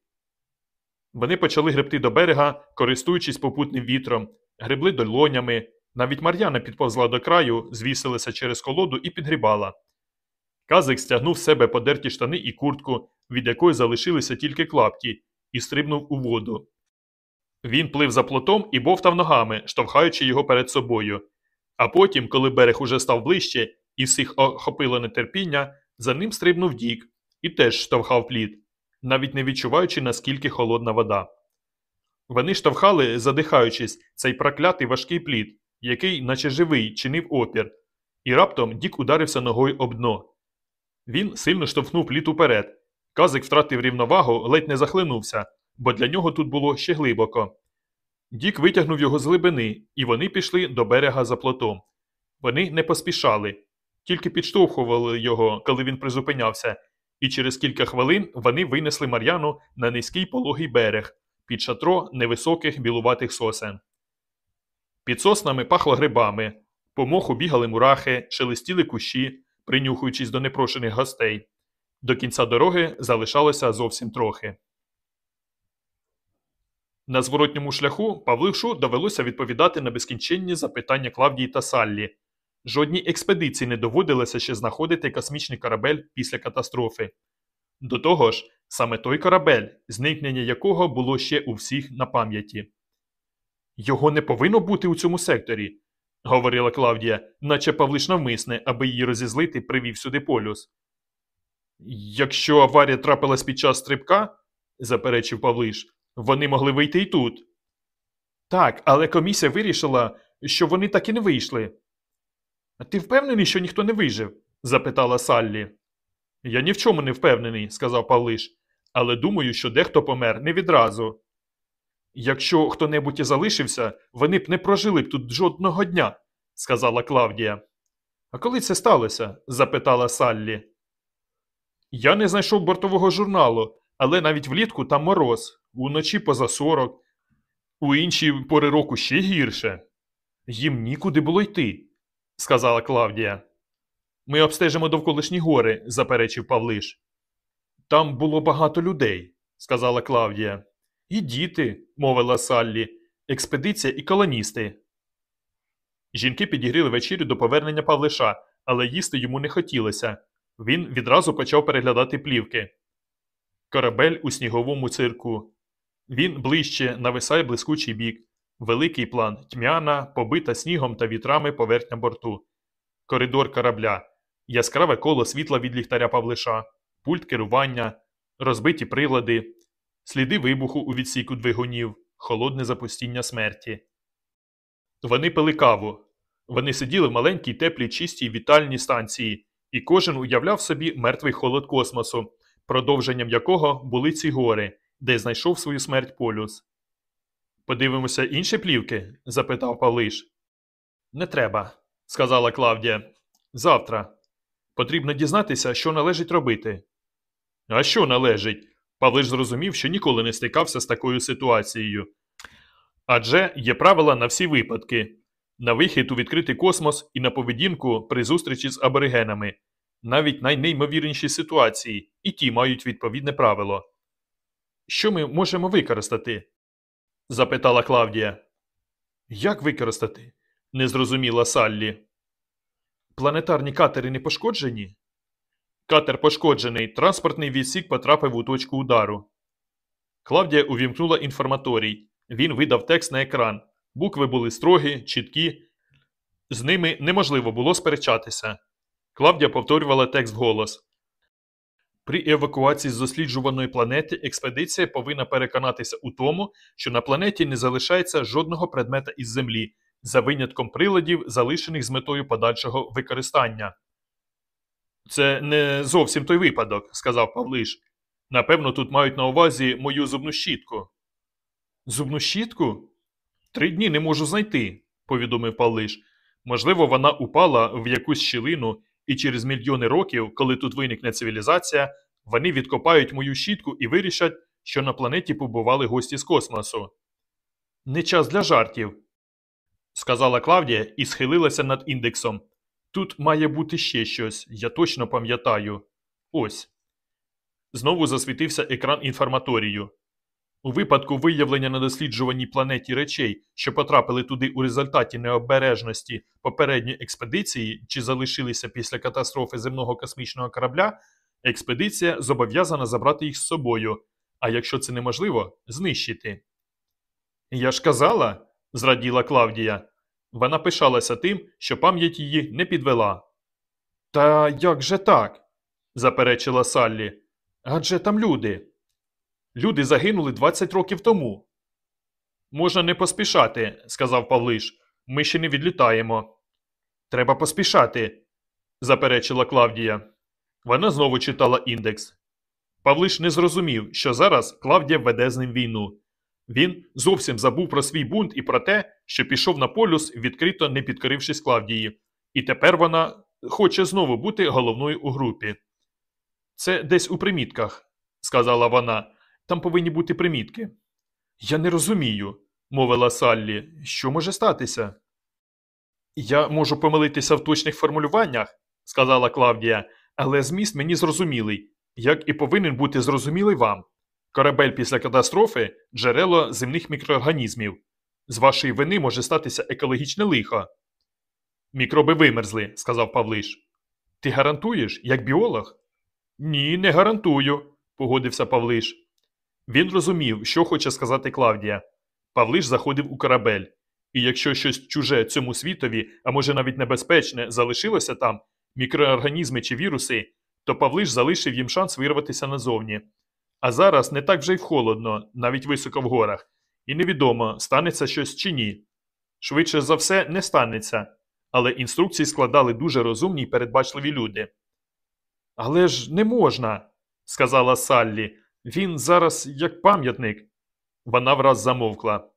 Вони почали гребти до берега, користуючись попутним вітром, гребли долонями. Навіть Мар'яна підповзла до краю, звісилася через колоду і підгрібала. Казик стягнув з себе подерті штани і куртку, від якої залишилися тільки клапті, і стрибнув у воду. Він плив за плотом і бовтав ногами, штовхаючи його перед собою. А потім, коли берег уже став ближче і всіх охопило нетерпіння, за ним стрибнув дік і теж штовхав плід, навіть не відчуваючи, наскільки холодна вода. Вони штовхали, задихаючись, цей проклятий важкий плід, який, наче живий, чинив опір, і раптом Дік ударився ногою об дно. Він сильно штовхнув плід уперед. Казик втратив рівновагу, ледь не захлинувся, бо для нього тут було ще глибоко. Дік витягнув його з глибини, і вони пішли до берега за плотом. Вони не поспішали, тільки підштовхували його, коли він призупинявся, і через кілька хвилин вони винесли Мар'яну на низький пологий берег під шатро невисоких білуватих сосен. Під соснами пахло грибами, по моху бігали мурахи, шелестіли кущі, принюхуючись до непрошених гостей. До кінця дороги залишалося зовсім трохи. На зворотньому шляху Павлишу довелося відповідати на безкінченні запитання Клавдії та Саллі. Жодній експедиції не доводилося ще знаходити космічний корабель після катастрофи. До того ж, саме той корабель, зникнення якого було ще у всіх на пам'яті. Його не повинно бути у цьому секторі, говорила Клавдія, наче Павлиш навмисне, аби її розізлити, привів сюди полюс. Якщо аварія трапилась під час стрибка, заперечив Павлиш, вони могли вийти і тут. Так, але комісія вирішила, що вони так і не вийшли. Ти впевнений, що ніхто не вижив? запитала Саллі. Я ні в чому не впевнений, сказав Павлиш, але думаю, що дехто помер не відразу. Якщо хто небудь і залишився, вони б не прожили б тут жодного дня, сказала Клавдія. А коли це сталося? запитала Саллі. Я не знайшов бортового журналу, але навіть влітку там мороз, уночі поза сорок, у інші пори року ще гірше. Їм нікуди було йти, сказала Клавдія. Ми обстежимо довколишні гори, заперечив Павлиш. Там було багато людей, сказала Клавдія. І діти, мовила Саллі, експедиція і колоністи. Жінки підігріли вечерю до повернення Павлиша, але їсти йому не хотілося. Він відразу почав переглядати плівки. Корабель у сніговому цирку. Він ближче нависає блискучий бік. Великий план тьмяна, побита снігом та вітрами поверхня борту. Коридор корабля. Яскраве коло світла від ліхтаря Павлиша, пульт керування, розбиті прилади, сліди вибуху у відсіку двигунів, холодне запустіння смерті. Вони пили каву. Вони сиділи в маленькій теплій чистій вітальній станції, і кожен уявляв собі мертвий холод космосу, продовженням якого були ці гори, де знайшов свою смерть полюс. Подивимося інші плівки? запитав Павлиш. Не треба, сказала Клавдія. Завтра. Потрібно дізнатися, що належить робити. А що належить? Павлиш зрозумів, що ніколи не стикався з такою ситуацією. Адже є правила на всі випадки на вихід у відкритий космос і на поведінку при зустрічі з аборигенами, навіть найнеймовірніші ситуації, і ті мають відповідне правило. Що ми можемо використати? запитала Клавдія. Як використати? не зрозуміла Саллі. Планетарні катери не пошкоджені? Катер пошкоджений, транспортний відсік потрапив у точку удару. Клавдія увімкнула інформаторій. Він видав текст на екран. Букви були строгі, чіткі, з ними неможливо було сперечатися. Клавдія повторювала текст вголос. При евакуації з досліджуваної планети експедиція повинна переконатися у тому, що на планеті не залишається жодного предмета із Землі, за винятком приладів, залишених з метою подальшого використання. Це не зовсім той випадок, сказав Павлиш. Напевно, тут мають на увазі мою зубну щітку. Зубну щітку? Три дні не можу знайти, повідомив Павлиш. Можливо, вона упала в якусь щілину, і через мільйони років, коли тут виникне цивілізація, вони відкопають мою щітку і вирішать, що на планеті побували гості з космосу. Не час для жартів, сказала Клавдія і схилилася над індексом. Тут має бути ще щось, я точно пам'ятаю. Ось. Знову засвітився екран інформаторію. У випадку виявлення на досліджуваній планеті речей, що потрапили туди у результаті необережності попередньої експедиції чи залишилися після катастрофи земного космічного корабля, експедиція зобов'язана забрати їх з собою, а якщо це неможливо, знищити. Я ж казала, зраділа Клавдія. Вона пишалася тим, що пам'ять її не підвела. Та як же так? заперечила Саллі. Адже там люди. Люди загинули 20 років тому. Можна не поспішати, сказав Павлиш. Ми ще не відлітаємо. Треба поспішати, заперечила Клавдія. Вона знову читала індекс. Павлиш не зрозумів, що зараз Клавдія веде з ним війну. Він зовсім забув про свій бунт і про те, що пішов на полюс, відкрито не підкорившись Клавдії, і тепер вона хоче знову бути головною у групі. Це десь у примітках, сказала вона. Там повинні бути примітки. Я не розумію, мовила Саллі. Що може статися? Я можу помилитися в точних формулюваннях, сказала Клавдія, але зміст мені зрозумілий, як і повинен бути зрозумілий вам. Корабель після катастрофи джерело земних мікроорганізмів. З вашої вини може статися екологічне лихо. Мікроби вимерзли, сказав Павлиш. Ти гарантуєш, як біолог? Ні, не гарантую, погодився Павлиш. Він розумів, що хоче сказати Клавдія. Павлиш заходив у корабель, і якщо щось чуже цьому світові, а може навіть небезпечне, залишилося там, мікроорганізми чи віруси, то Павлиш залишив їм шанс вирватися назовні. А зараз не так вже й холодно, навіть високо в горах, і невідомо, станеться щось чи ні. Швидше за все, не станеться, але інструкції складали дуже розумні й передбачливі люди. Але ж не можна, сказала Саллі. Він зараз як пам'ятник. Вона враз замовкла.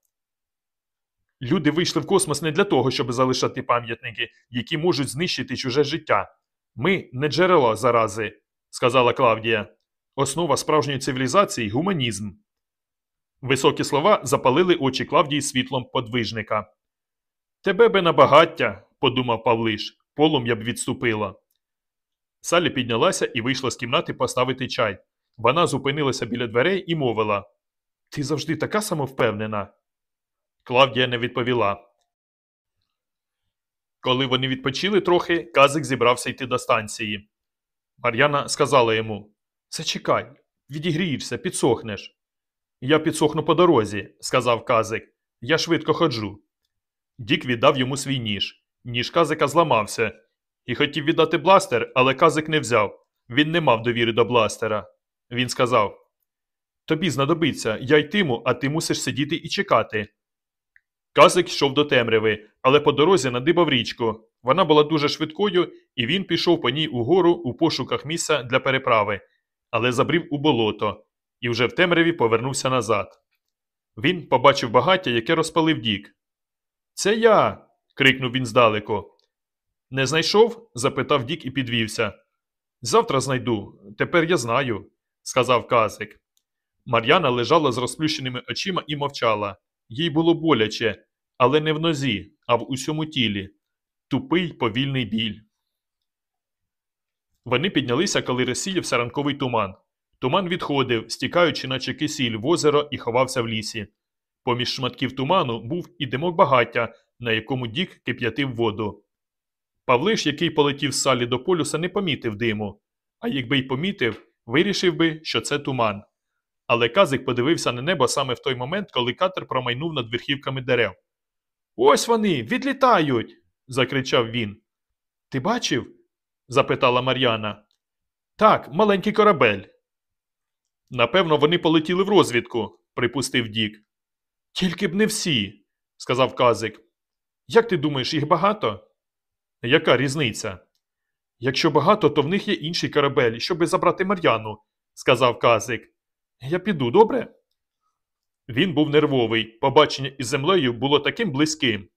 Люди вийшли в космос не для того, щоб залишати пам'ятники, які можуть знищити чуже життя. Ми не джерело зарази, сказала Клавдія. Основа справжньої цивілізації гуманізм. Високі слова запалили очі Клавдії світлом подвижника. Тебе би на багаття, подумав Павлиш, полум'я б відступило. Салі піднялася і вийшла з кімнати поставити чай. Вона зупинилася біля дверей і мовила Ти завжди така самовпевнена. Клавдія не відповіла. Коли вони відпочили трохи, казик зібрався йти до станції. Мар'яна сказала йому Зачекай, відігрієшся, підсохнеш. Я підсохну по дорозі, сказав казик. Я швидко ходжу. Дік віддав йому свій ніж. Ніж казика зламався і хотів віддати бластер, але казик не взяв. Він не мав довіри до бластера. Він сказав Тобі знадобиться, я йтиму, а ти мусиш сидіти і чекати. Казик йшов до темряви, але по дорозі надибав річку. Вона була дуже швидкою, і він пішов по ній угору у пошуках місця для переправи, але забрів у болото і вже в темряві повернувся назад. Він побачив багаття, яке розпалив дік. Це я. крикнув він здалеку. Не знайшов? запитав Дік і підвівся. Завтра знайду, тепер я знаю, сказав казик. Мар'яна лежала з розплющеними очима і мовчала. Їй було боляче, але не в нозі, а в усьому тілі. Тупий повільний біль. Вони піднялися, коли розсіявся ранковий туман. Туман відходив, стікаючи, наче кисіль в озеро і ховався в лісі. Поміж шматків туману був і димок багаття, на якому Дік кип'ятив воду. Павлиш, який полетів з салі до полюса, не помітив диму, а якби й помітив, вирішив би, що це туман. Але казик подивився на небо саме в той момент, коли катер промайнув над верхівками дерев. Ось вони, відлітають. закричав він. Ти бачив? запитала Мар'яна. Так, маленький корабель. Напевно, вони полетіли в розвідку, припустив Дік. Тільки б не всі, сказав Казик. Як ти думаєш, їх багато? Яка різниця? Якщо багато, то в них є інший корабель, щоби забрати Мар'яну, сказав Казик. Я піду, добре? Він був нервовий. Побачення із землею було таким близьким.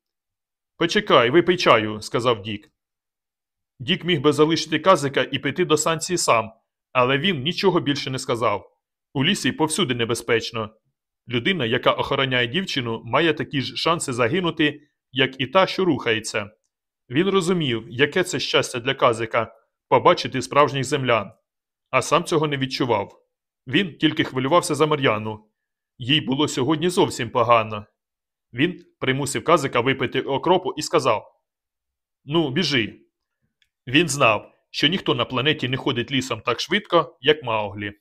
Почекай, випий чаю, сказав Дік. Дік міг би залишити казика і піти до станції сам, але він нічого більше не сказав. У лісі повсюди небезпечно. Людина, яка охороняє дівчину, має такі ж шанси загинути, як і та, що рухається. Він розумів, яке це щастя для казика побачити справжніх землян, а сам цього не відчував. Він тільки хвилювався за Мар'яну. Їй було сьогодні зовсім погано. Він примусив казика випити окропу і сказав: Ну, біжи. Він знав, що ніхто на планеті не ходить лісом так швидко, як Мауглі.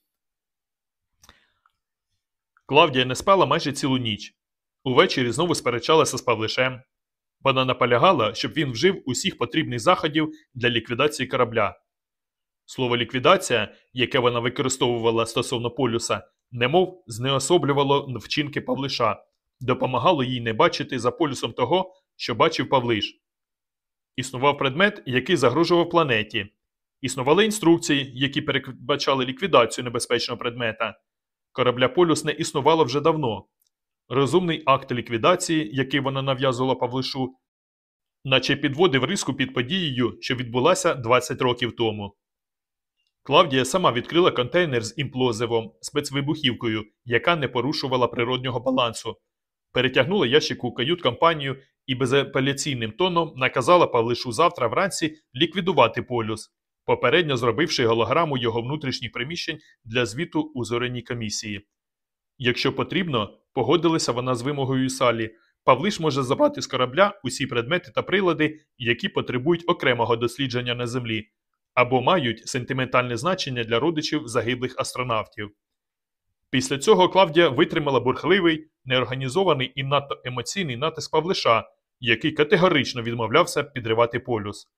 Клавдія не спала майже цілу ніч. Увечері знову сперечалася з Павлишем. Вона наполягала, щоб він вжив усіх потрібних заходів для ліквідації корабля. Слово ліквідація, яке вона використовувала стосовно полюса, немов знеособлювало вчинки Павлиша, допомагало їй не бачити за полюсом того, що бачив Павлиш. Існував предмет, який загрожував планеті. Існували інструкції, які передбачали ліквідацію небезпечного предмета. Корабля полюс не існувало вже давно. Розумний акт ліквідації, який вона нав'язувала Павлишу, наче підводив риску під подією, що відбулася 20 років тому. Клавдія сама відкрила контейнер з імплозивом, спецвибухівкою, яка не порушувала природнього балансу, перетягнула ящик у кают-компанію і безапеляційним тоном наказала Павлишу завтра вранці ліквідувати полюс, попередньо зробивши голограму його внутрішніх приміщень для звіту у зоряній комісії. Якщо потрібно, погодилася вона з вимогою Салі, Павлиш може забрати з корабля усі предмети та прилади, які потребують окремого дослідження на землі, або мають сентиментальне значення для родичів загиблих астронавтів. Після цього Клавдія витримала бурхливий, неорганізований і надто емоційний натиск Павлиша, який категорично відмовлявся підривати полюс.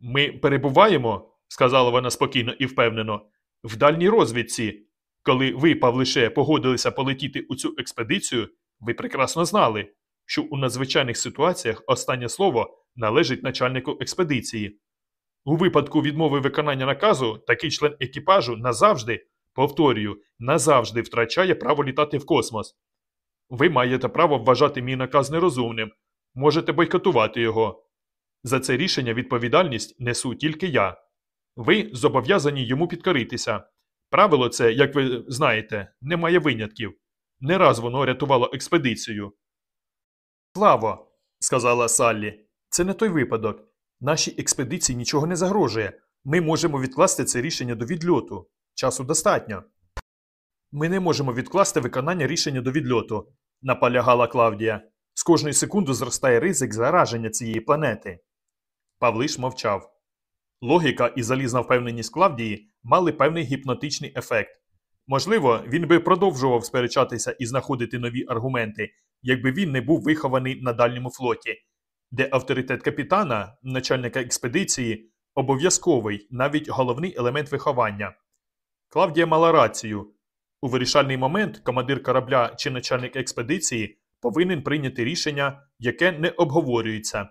Ми перебуваємо, сказала вона спокійно і впевнено, в дальній розвідці. Коли ви, Павлише, погодилися полетіти у цю експедицію, ви прекрасно знали, що у надзвичайних ситуаціях останнє слово належить начальнику експедиції. У випадку відмови виконання наказу такий член екіпажу назавжди, повторюю, назавжди втрачає право літати в космос. Ви маєте право вважати мій наказ нерозумним, можете бойкотувати його. За це рішення відповідальність несу тільки я. Ви зобов'язані йому підкоритися. Правило це, як ви знаєте, не має винятків. Не раз воно рятувало експедицію. Славо, сказала Саллі, це не той випадок. Нашій експедиції нічого не загрожує. Ми можемо відкласти це рішення до відльоту. Часу достатньо. Ми не можемо відкласти виконання рішення до відльоту, наполягала Клавдія. З кожної секунди зростає ризик зараження цієї планети. Павлиш мовчав. Логіка і залізна впевненість Клавдії мали певний гіпнотичний ефект. Можливо, він би продовжував сперечатися і знаходити нові аргументи, якби він не був вихований на дальньому флоті, де авторитет капітана, начальника експедиції, обов'язковий, навіть головний елемент виховання. Клавдія мала рацію. У вирішальний момент командир корабля чи начальник експедиції повинен прийняти рішення, яке не обговорюється.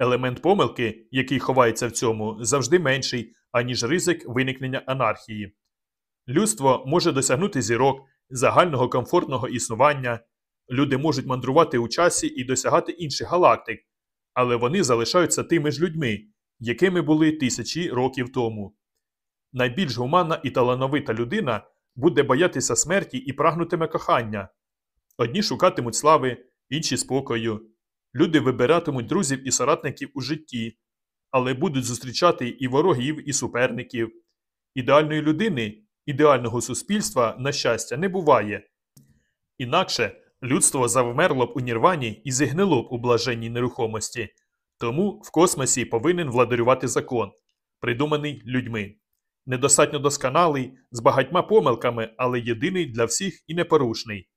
Елемент помилки, який ховається в цьому, завжди менший, аніж ризик виникнення анархії. Людство може досягнути зірок, загального комфортного існування, люди можуть мандрувати у часі і досягати інших галактик, але вони залишаються тими ж людьми, якими були тисячі років тому. Найбільш гуманна і талановита людина буде боятися смерті і прагнутиме кохання. Одні шукатимуть слави, інші спокою. Люди вибиратимуть друзів і соратників у житті, але будуть зустрічати і ворогів, і суперників. Ідеальної людини, ідеального суспільства, на щастя, не буває. Інакше людство завмерло б у нірвані і зігнило б у блаженній нерухомості. Тому в космосі повинен владарювати закон, придуманий людьми. Недостатньо досконалий, з багатьма помилками, але єдиний для всіх і непорушний.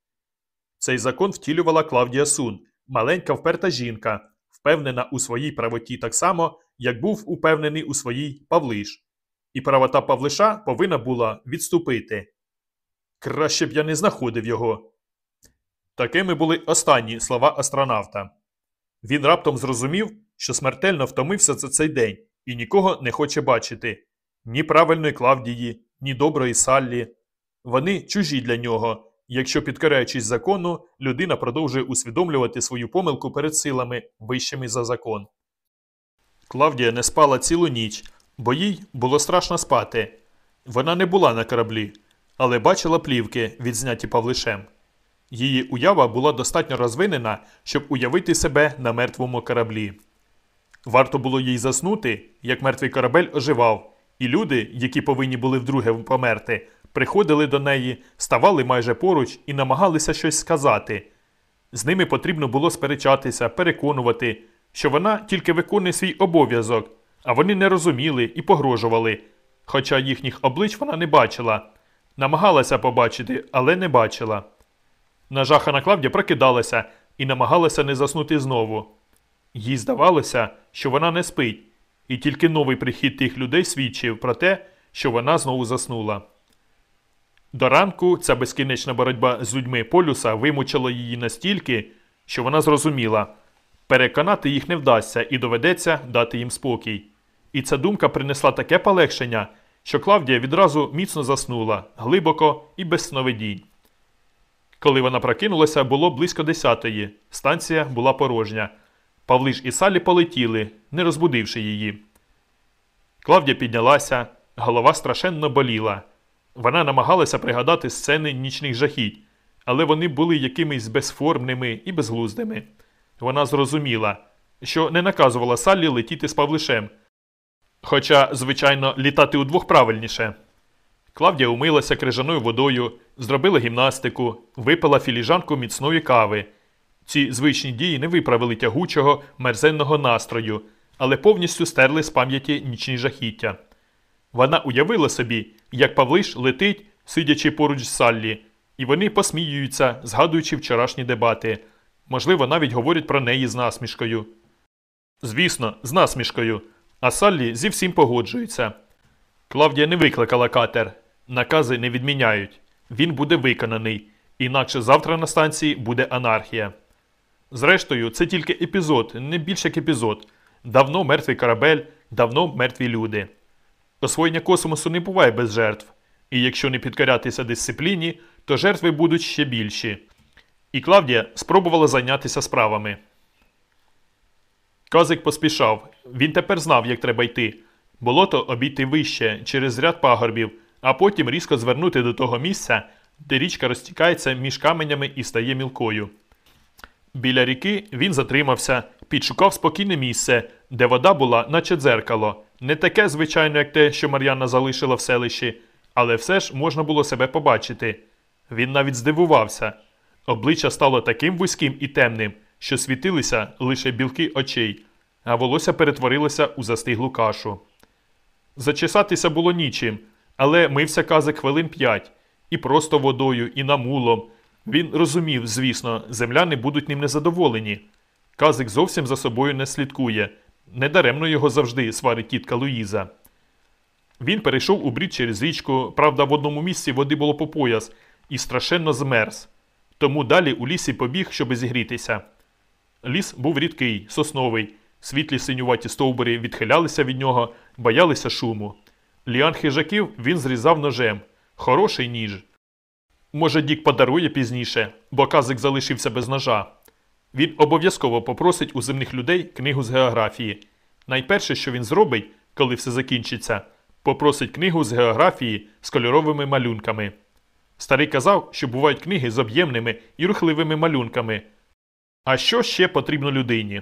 Цей закон втілювала Клавдія Сун, маленька вперта жінка, впевнена у своїй правоті так само, як був упевнений у своїй Павлиш. І правота Павлиша повинна була відступити. Краще б я не знаходив його. Такими були останні слова астронавта. Він раптом зрозумів, що смертельно втомився за цей день і нікого не хоче бачити ні правильної Клавдії, ні доброї Саллі. Вони чужі для нього, якщо, підкоряючись закону, людина продовжує усвідомлювати свою помилку перед силами, вищими за закон. Клавдія не спала цілу ніч, бо їй було страшно спати. Вона не була на кораблі, але бачила плівки, відзняті Павлишем. Її уява була достатньо розвинена, щоб уявити себе на мертвому кораблі. Варто було їй заснути, як мертвий корабель оживав, і люди, які повинні були вдруге померти, приходили до неї, ставали майже поруч і намагалися щось сказати. З ними потрібно було сперечатися, переконувати, що вона тільки виконує свій обов'язок, а вони не розуміли і погрожували. Хоча їхніх облич вона не бачила. Намагалася побачити, але не бачила. Нажахана Клавдія прокидалася і намагалася не заснути знову. Їй здавалося, що вона не спить, і тільки новий прихід тих людей свідчив про те, що вона знову заснула. До ранку ця безкінечна боротьба з людьми полюса вимучила її настільки, що вона зрозуміла переконати їх не вдасться і доведеться дати їм спокій. І ця думка принесла таке полегшення, що Клавдія відразу міцно заснула, глибоко і без сновидінь. Коли вона прокинулася, було близько десятої. Станція була порожня. Павлиш і Салі полетіли, не розбудивши її. Клавдія піднялася, голова страшенно боліла. Вона намагалася пригадати сцени нічних жахіть, але вони були якимись безформними і безглуздими. Вона зрозуміла, що не наказувала Саллі летіти з Павлишем. Хоча, звичайно, літати удвох правильніше. Клавдія умилася крижаною водою, зробила гімнастику, випила філіжанку міцної кави. Ці звичні дії не виправили тягучого, мерзенного настрою, але повністю стерли з пам'яті нічні жахіття. Вона уявила собі, як Павлиш летить, сидячи поруч з Саллі, і вони посміюються, згадуючи вчорашні дебати. Можливо, навіть говорять про неї з насмішкою. Звісно, з насмішкою. А Саллі зі всім погоджується. Клавдія не викликала катер. Накази не відміняють. Він буде виконаний, інакше завтра на станції буде анархія. Зрештою, це тільки епізод, не більше як епізод. Давно мертвий корабель, давно мертві люди. Освоєння космосу не буває без жертв, і якщо не підкорятися дисципліні, то жертви будуть ще більші. І Клавдія спробувала зайнятися справами. Казик поспішав. Він тепер знав, як треба йти. Болото обійти вище через ряд пагорбів, а потім різко звернути до того місця, де річка розтікається між каменями і стає мілкою. Біля ріки він затримався, підшукав спокійне місце, де вода була, наче дзеркало, не таке, звичайно, як те, що Мар'яна залишила в селищі, але все ж можна було себе побачити. Він навіть здивувався. Обличчя стало таким вузьким і темним, що світилися лише білки очей, а волосся перетворилося у застиглу кашу. Зачесатися було нічим, але мився казик хвилин п'ять, і просто водою, і намулом. Він розумів, звісно, земляни будуть ним незадоволені. Казик зовсім за собою не слідкує, недаремно його завжди сварить тітка Луїза. Він перейшов у брід через річку, правда, в одному місці води було по пояс, і страшенно змерз. Тому далі у лісі побіг, щоб зігрітися. Ліс був рідкий, сосновий, світлі синюваті стовбури відхилялися від нього, боялися шуму. Ліан хижаків він зрізав ножем. Хороший ніж. Може, Дік подарує пізніше, бо казик залишився без ножа. Він обов'язково попросить у земних людей книгу з географії. Найперше, що він зробить, коли все закінчиться, попросить книгу з географії з кольоровими малюнками. Старий казав, що бувають книги з об'ємними і рухливими малюнками. А що ще потрібно людині?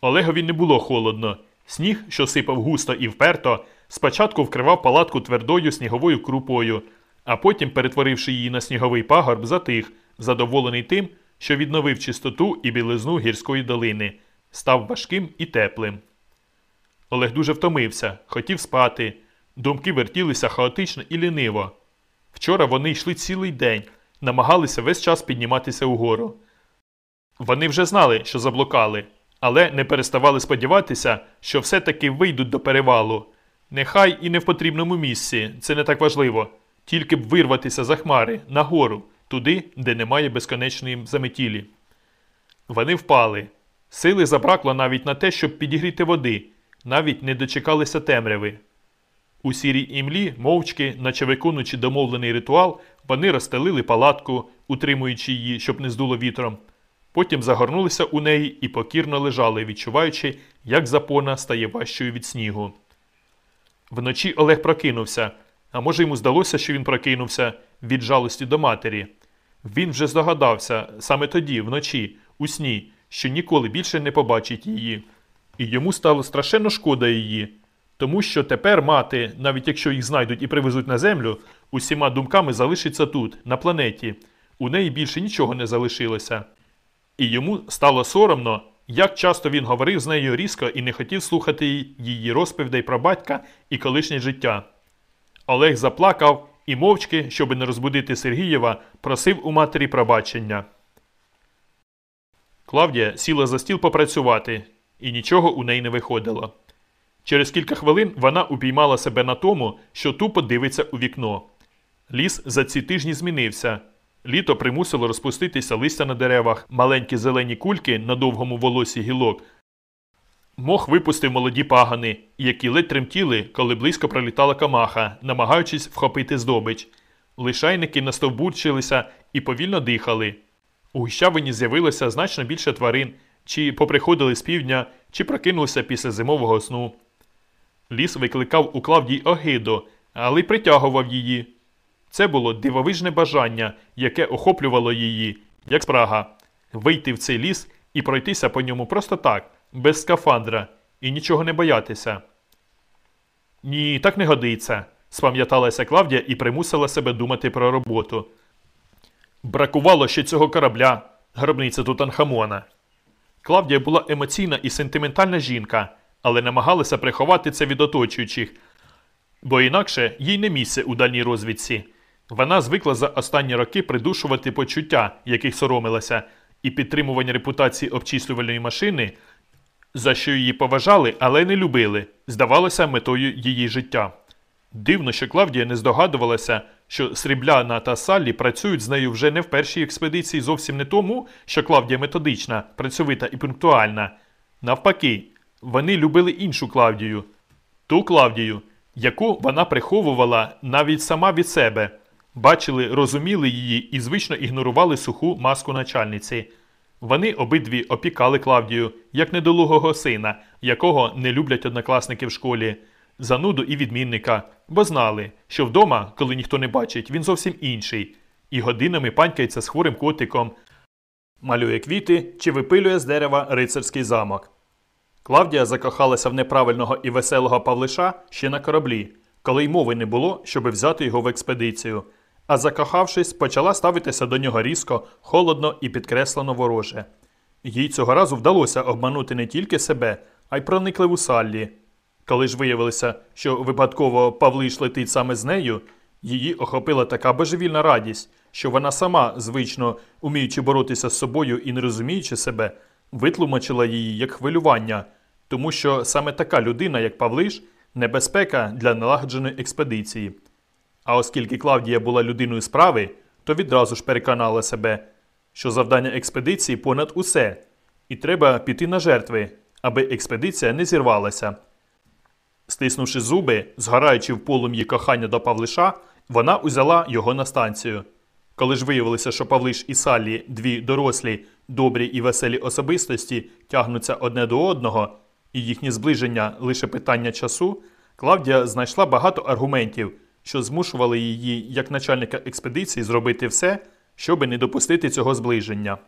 Олегові не було холодно. Сніг, що сипав густо і вперто, спочатку вкривав палатку твердою сніговою крупою, а потім, перетворивши її на сніговий пагорб, затих, задоволений тим, що відновив чистоту і білизну гірської долини, став важким і теплим. Олег дуже втомився, хотів спати. Думки вертілися хаотично і ліниво. Вчора вони йшли цілий день, намагалися весь час підніматися угору. Вони вже знали, що заблукали, але не переставали сподіватися, що все-таки вийдуть до перевалу. Нехай і не в потрібному місці, це не так важливо. Тільки б вирватися за хмари, нагору, туди, де немає безконечної заметілі. Вони впали. Сили забракло навіть на те, щоб підігріти води, навіть не дочекалися темряви. У сірій імлі, мовчки, наче виконуючи домовлений ритуал, вони розстелили палатку, утримуючи її, щоб не здуло вітром. Потім загорнулися у неї і покірно лежали, відчуваючи, як запона стає важчою від снігу. Вночі Олег прокинувся, а може йому здалося, що він прокинувся від жалості до матері. Він вже здогадався саме тоді, вночі, у сні, що ніколи більше не побачить її. І йому стало страшенно шкода її, тому що тепер мати, навіть якщо їх знайдуть і привезуть на землю, усіма думками залишиться тут, на планеті. У неї більше нічого не залишилося. І йому стало соромно, як часто він говорив з нею різко і не хотів слухати її розповідей про батька і колишнє життя. Олег заплакав і мовчки, щоб не розбудити Сергієва, просив у матері пробачення. Клавдія сіла за стіл попрацювати, і нічого у неї не виходило. Через кілька хвилин вона упіймала себе на тому, що тупо дивиться у вікно. Ліс за ці тижні змінився. Літо примусило розпуститися листя на деревах, маленькі зелені кульки на довгому волосі гілок. Мох випустив молоді пагани, які ледь тремтіли, коли близько пролітала камаха, намагаючись вхопити здобич. Лишайники настовбурчилися і повільно дихали. У гущавині з'явилося значно більше тварин, чи поприходили з півдня, чи прокинулися після зимового сну. Ліс викликав у Клавдій огиду, але й притягував її. Це було дивовижне бажання, яке охоплювало її, як спрага, вийти в цей ліс і пройтися по ньому просто так, без скафандра, і нічого не боятися. Ні, так не годиться, спам'яталася Клавдія і примусила себе думати про роботу. Бракувало ще цього корабля, гробниця Тутанхамона. Клавдія була емоційна і сентиментальна жінка, але намагалася приховати це від оточуючих, бо інакше їй не місце у дальній розвідці. Вона звикла за останні роки придушувати почуття, яких соромилася, і підтримування репутації обчислювальної машини, за що її поважали, але не любили, здавалося метою її життя. Дивно, що Клавдія не здогадувалася, що Срібляна та Саллі працюють з нею вже не в першій експедиції зовсім не тому, що Клавдія методична, працьовита і пунктуальна. Навпаки, вони любили іншу Клавдію, ту Клавдію, яку вона приховувала навіть сама від себе, бачили, розуміли її і звично ігнорували суху маску начальниці. Вони обидві опікали Клавдію, як недолугого сина, якого не люблять однокласники в школі, зануду і відмінника, бо знали, що вдома, коли ніхто не бачить, він зовсім інший, і годинами панькається з хворим котиком, малює квіти чи випилює з дерева рицарський замок. Клавдія закохалася в неправильного і веселого Павлиша ще на кораблі, коли й мови не було, щоби взяти його в експедицію. А закохавшись, почала ставитися до нього різко, холодно і підкреслено вороже. Їй цього разу вдалося обманути не тільки себе, а й проникливу Саллі. Коли ж виявилося, що випадково Павлиш летить саме з нею, її охопила така божевільна радість, що вона сама, звично уміючи боротися з собою і не розуміючи себе, витлумачила її як хвилювання, тому що саме така людина, як Павлиш, небезпека для налагодженої експедиції. А оскільки Клавдія була людиною справи, то відразу ж переконала себе, що завдання експедиції понад усе, і треба піти на жертви, аби експедиція не зірвалася. Стиснувши зуби, згораючи в полум'ї кохання до Павлиша, вона узяла його на станцію. Коли ж виявилося, що Павлиш і Саллі, дві дорослі, добрі і веселі особистості, тягнуться одне до одного, і їхнє зближення лише питання часу, Клавдія знайшла багато аргументів, що змушували її, як начальника експедиції, зробити все, щоби не допустити цього зближення.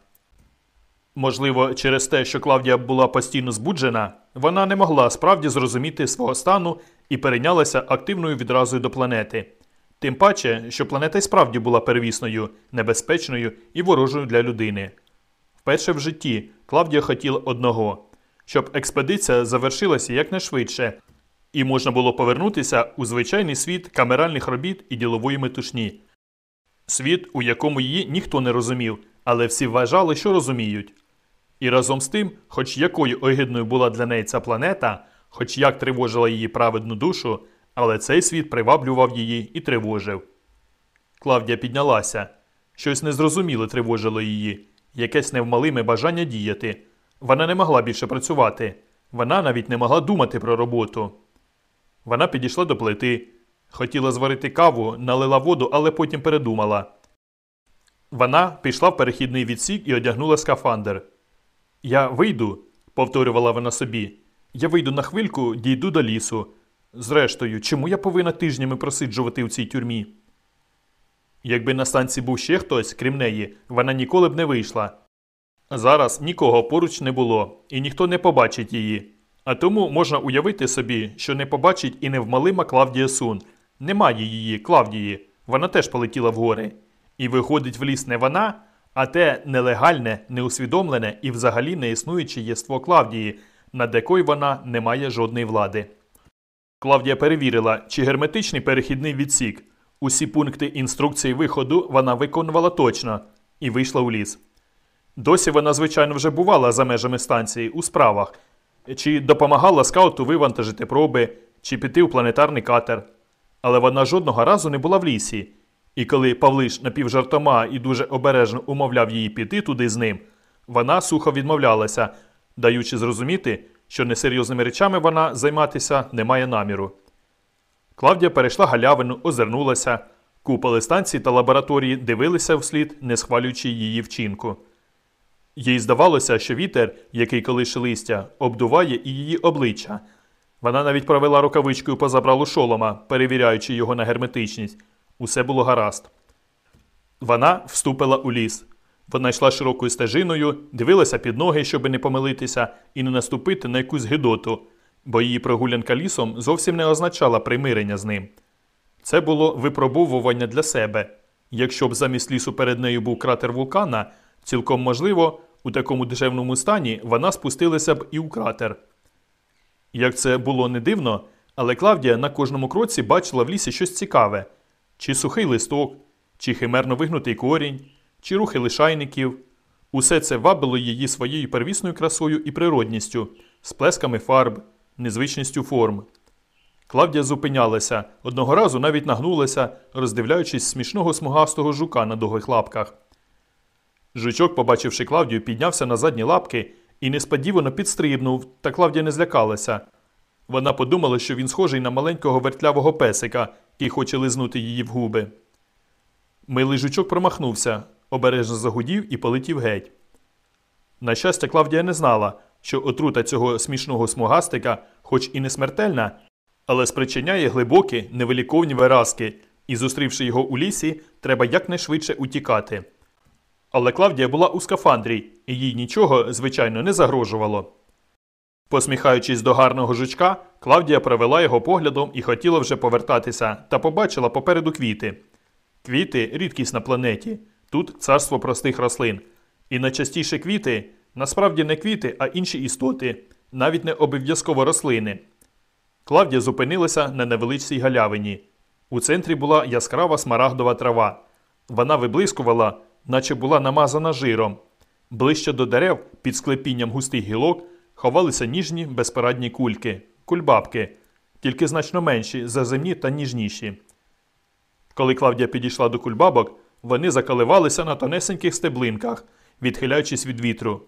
Можливо, через те, що Клавдія була постійно збуджена, вона не могла справді зрозуміти свого стану і перейнялася активною відразою до планети. Тим паче, що планета й справді була первісною, небезпечною і ворожою для людини. Вперше в житті Клавдія хотіла одного, щоб експедиція завершилася якнайшвидше, і можна було повернутися у звичайний світ камеральних робіт і ділової метушні. Світ, у якому її ніхто не розумів, але всі вважали, що розуміють. І разом з тим, хоч якою огидною була для неї ця планета, хоч як тривожила її праведну душу, але цей світ приваблював її і тривожив. Клавдія піднялася. Щось незрозуміле тривожило її, якесь невмалиме бажання діяти. Вона не могла більше працювати. Вона навіть не могла думати про роботу. Вона підійшла до плити, хотіла зварити каву, налила воду, але потім передумала. Вона пішла в перехідний відсік і одягнула скафандр. Я вийду, повторювала вона собі. Я вийду на хвильку, дійду до лісу. Зрештою, чому я повинна тижнями просиджувати у цій тюрмі? Якби на станції був ще хтось, крім неї, вона ніколи б не вийшла. Зараз нікого поруч не було, і ніхто не побачить її. А тому можна уявити собі, що не побачить і невмалима Клавдія Сун. Немає її, Клавдії. Вона теж полетіла в гори. І виходить в ліс не вона, а те нелегальне, неусвідомлене і взагалі не існуюче єство Клавдії, над якою вона не має жодної влади. Клавдія перевірила, чи герметичний перехідний відсік. Усі пункти інструкції виходу вона виконувала точно і вийшла у ліс. Досі вона, звичайно, вже бувала за межами станції у справах, чи допомагала скауту вивантажити проби, чи піти у планетарний катер. Але вона жодного разу не була в лісі. І коли Павлиш напівжартома і дуже обережно умовляв її піти туди з ним, вона сухо відмовлялася, даючи зрозуміти, що несерйозними речами вона займатися не має наміру. Клавдія перейшла галявину, озирнулася. Куполи станції та лабораторії дивилися вслід, не схвалюючи її вчинку. Їй здавалося, що вітер, який колише листя, обдуває і її обличчя. Вона навіть провела рукавичкою по забралу шолома, перевіряючи його на герметичність. Усе було гаразд. Вона вступила у ліс. Вона йшла широкою стежиною, дивилася під ноги, щоби не помилитися, і не наступити на якусь гидоту, бо її прогулянка лісом зовсім не означала примирення з ним. Це було випробовування для себе. Якщо б замість лісу перед нею був кратер вулкана, цілком можливо, у такому душевному стані вона спустилася б і у кратер. Як це було не дивно, але Клавдія на кожному кроці бачила в лісі щось цікаве чи сухий листок, чи химерно вигнутий корінь, чи рухи лишайників. Усе це вабило її своєю первісною красою і природністю, сплесками фарб, незвичністю форм. Клавдія зупинялася, одного разу навіть нагнулася, роздивляючись смішного смугастого жука на довгих лапках. Жучок, побачивши Клавдію, піднявся на задні лапки і несподівано підстрибнув, та Клавдія не злякалася. Вона подумала, що він схожий на маленького вертлявого песика, який хоче лизнути її в губи. Милий жучок промахнувся, обережно загудів і полетів геть. На щастя, Клавдія не знала, що отрута цього смішного смугастика, хоч і не смертельна, але спричиняє глибокі, невиліковні виразки, і, зустрівши його у лісі, треба якнайшвидше утікати. Але Клавдія була у скафандрі, і їй нічого, звичайно, не загрожувало. Посміхаючись до гарного жучка, Клавдія провела його поглядом і хотіла вже повертатися, та побачила попереду квіти. Квіти рідкість на планеті. Тут царство простих рослин. І найчастіше квіти насправді не квіти, а інші істоти, навіть не обов'язково рослини. Клавдія зупинилася на невеличкій галявині. У центрі була яскрава смарагдова трава. Вона виблискувала, наче була намазана жиром. Ближче до дерев, під склепінням густих гілок, ховалися ніжні безпорадні кульки, кульбабки, тільки значно менші, заземні та ніжніші. Коли Клавдія підійшла до кульбабок, вони закаливалися на тонесеньких стеблинках, відхиляючись від вітру.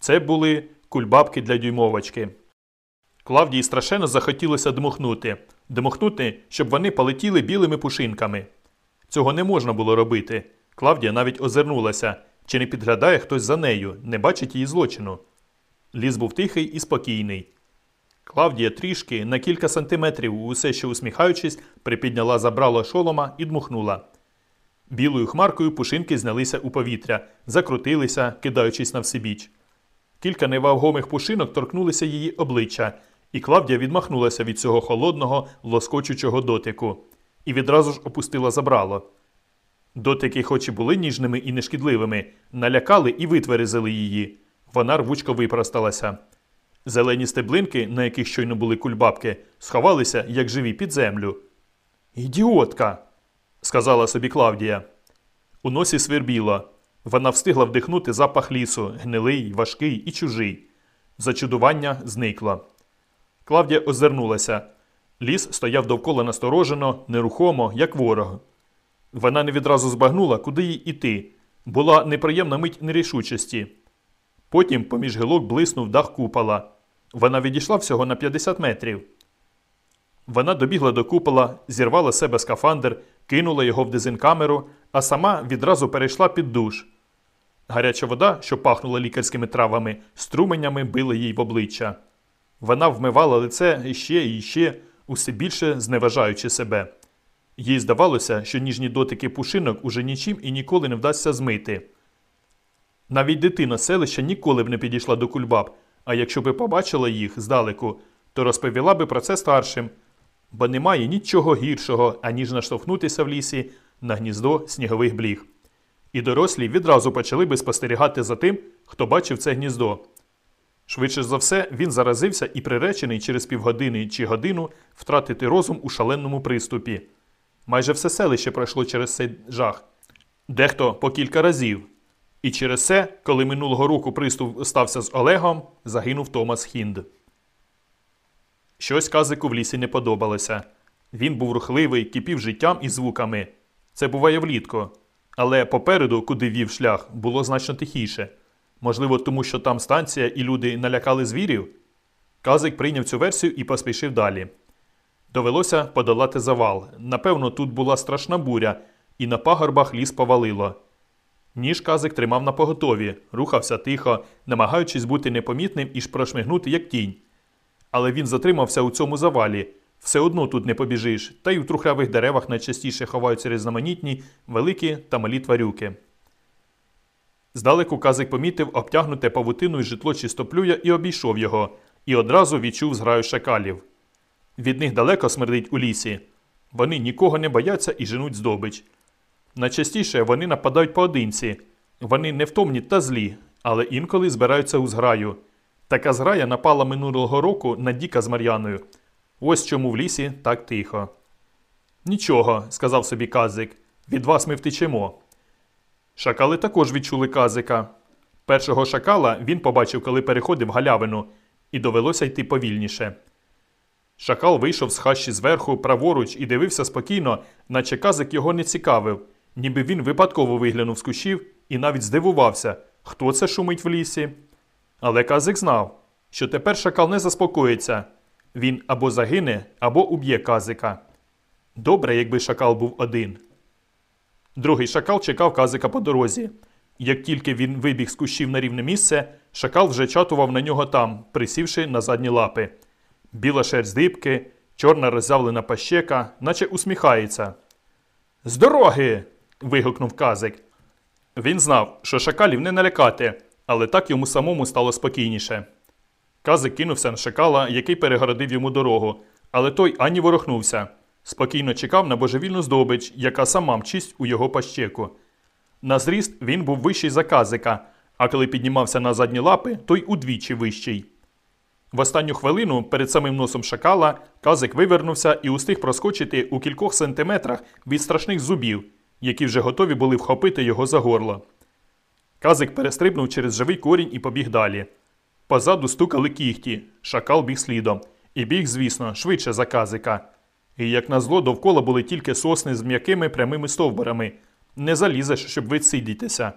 Це були кульбабки для дюймовочки. Клавдії страшенно захотілося дмухнути, дмухнути, щоб вони полетіли білими пушинками. Цього не можна було робити. Клавдія навіть озирнулася, чи не підглядає хтось за нею, не бачить її злочину. Ліс був тихий і спокійний. Клавдія трішки на кілька сантиметрів, усе ще усміхаючись, припідняла забрало шолома і дмухнула. Білою хмаркою пушинки знялися у повітря, закрутилися, кидаючись на всебіч. Кілька невагомих пушинок торкнулися її обличчя, і Клавдія відмахнулася від цього холодного, лоскочучого дотику і відразу ж опустила забрало. Дотики, хоч і були ніжними і нешкідливими, налякали і витверезили її. Вона рвучко випросталася. Зелені стеблинки, на яких щойно були кульбабки, сховалися, як живі, під землю. Ідіотка, сказала собі Клавдія. У носі свербіло. Вона встигла вдихнути запах лісу, гнилий, важкий і чужий. Зачудування зникло. Клавдія озирнулася. Ліс стояв довкола насторожено, нерухомо, як ворог. Вона не відразу збагнула, куди їй іти. Була неприємна мить нерішучості. Потім поміж гілок блиснув дах купола. Вона відійшла всього на 50 метрів. Вона добігла до купола, зірвала себе скафандр, кинула його в дезінкамеру, а сама відразу перейшла під душ. Гаряча вода, що пахнула лікарськими травами, струменями била їй в обличчя. Вона вмивала лице іще і іще, усе більше зневажаючи себе. Їй здавалося, що ніжні дотики пушинок уже нічим і ніколи не вдасться змити. Навіть дитина селища ніколи б не підійшла до кульбаб, а якщо би побачила їх здалеку, то розповіла би про це старшим, бо немає нічого гіршого, аніж наштовхнутися в лісі на гніздо снігових бліг. І дорослі відразу почали би спостерігати за тим, хто бачив це гніздо. Швидше за все, він заразився і приречений через півгодини чи годину втратити розум у шаленому приступі. Майже все селище пройшло через цей жах, дехто по кілька разів. І через це, коли минулого року приступ стався з Олегом, загинув Томас Хінд. Щось казику в лісі не подобалося. Він був рухливий, кипів життям і звуками. Це буває влітку. Але попереду, куди вів шлях, було значно тихіше. Можливо, тому що там станція і люди налякали звірів? Казик прийняв цю версію і поспішив далі. Довелося подолати завал. Напевно, тут була страшна буря, і на пагорбах ліс повалило. Ніж казик тримав на поготові, рухався тихо, намагаючись бути непомітним і ж прошмигнути, як тінь. Але він затримався у цьому завалі. Все одно тут не побіжиш, та й у трухлявих деревах найчастіше ховаються різноманітні, великі та малі тварюки. Здалеку казик помітив обтягнуте павутиною житло чистоплюя і обійшов його, і одразу відчув зграю шакалів. Від них далеко смердить у лісі. Вони нікого не бояться і женуть здобич. Найчастіше вони нападають поодинці. Вони невтомні та злі, але інколи збираються у зграю. Така зграя напала минулого року на Діка з Мар'яною. Ось чому в лісі так тихо. Нічого, сказав собі казик, від вас ми втечемо. Шакали також відчули казика. Першого шакала він побачив, коли переходив галявину, і довелося йти повільніше. Шакал вийшов з хащі зверху, праворуч і дивився спокійно, наче казик його не цікавив, ніби він випадково виглянув з кущів і навіть здивувався, хто це шумить в лісі. Але казик знав, що тепер шакал не заспокоїться. Він або загине, або уб'є казика. Добре, якби шакал був один. Другий шакал чекав казика по дорозі. Як тільки він вибіг з кущів на рівне місце, шакал вже чатував на нього там, присівши на задні лапи. Біла шерсть дибки, чорна роззявлена пащека, наче усміхається. З дороги. вигукнув казик. Він знав, що шакалів не налякати, але так йому самому стало спокійніше. Казик кинувся на шакала, який перегородив йому дорогу, але той ані ворухнувся. Спокійно чекав на божевільну здобич, яка сама мчість у його пащеку. На зріст він був вищий за казика, а коли піднімався на задні лапи, той удвічі вищий. В останню хвилину перед самим носом шакала казик вивернувся і устиг проскочити у кількох сантиметрах від страшних зубів, які вже готові були вхопити його за горло. Казик перестрибнув через живий корінь і побіг далі. Позаду стукали кіхті, шакал біг слідом, і біг, звісно, швидше за казика. І, як назло, довкола були тільки сосни з м'якими прямими стовбурами. Не залізеш, щоб відсидітися.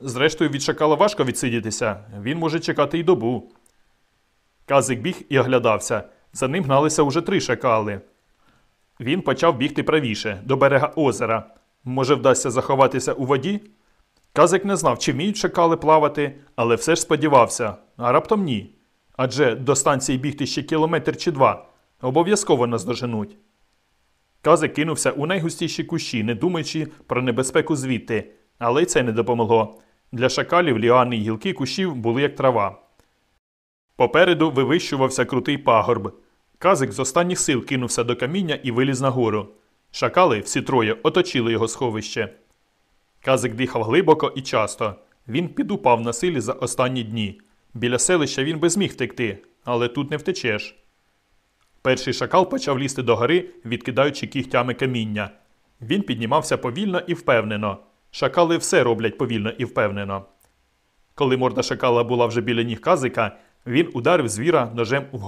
Зрештою, від шакала важко відсидітися, він може чекати й добу. Казик біг і оглядався. За ним гналися уже три шакали. Він почав бігти правіше, до берега озера. Може, вдасться заховатися у воді? Казик не знав, чи вміють шакали плавати, але все ж сподівався, а раптом ні. Адже до станції бігти ще кілометр чи два. Обов'язково наздоженуть. Казик кинувся у найгустіші кущі, не думаючи про небезпеку звідти, але й це не допомогло. Для шакалів ліани й гілки кущів були як трава. Попереду вивищувався крутий пагорб. Казик з останніх сил кинувся до каміння і виліз нагору. Шакали, всі троє, оточили його сховище. Казик дихав глибоко і часто. Він підупав на силі за останні дні. Біля селища він би зміг втекти, але тут не втечеш. Перший шакал почав лізти до гори, відкидаючи кігтями каміння. Він піднімався повільно і впевнено. Шакали все роблять повільно і впевнено. Коли морда шакала була вже біля ніг казика, він ударив звіра ножем в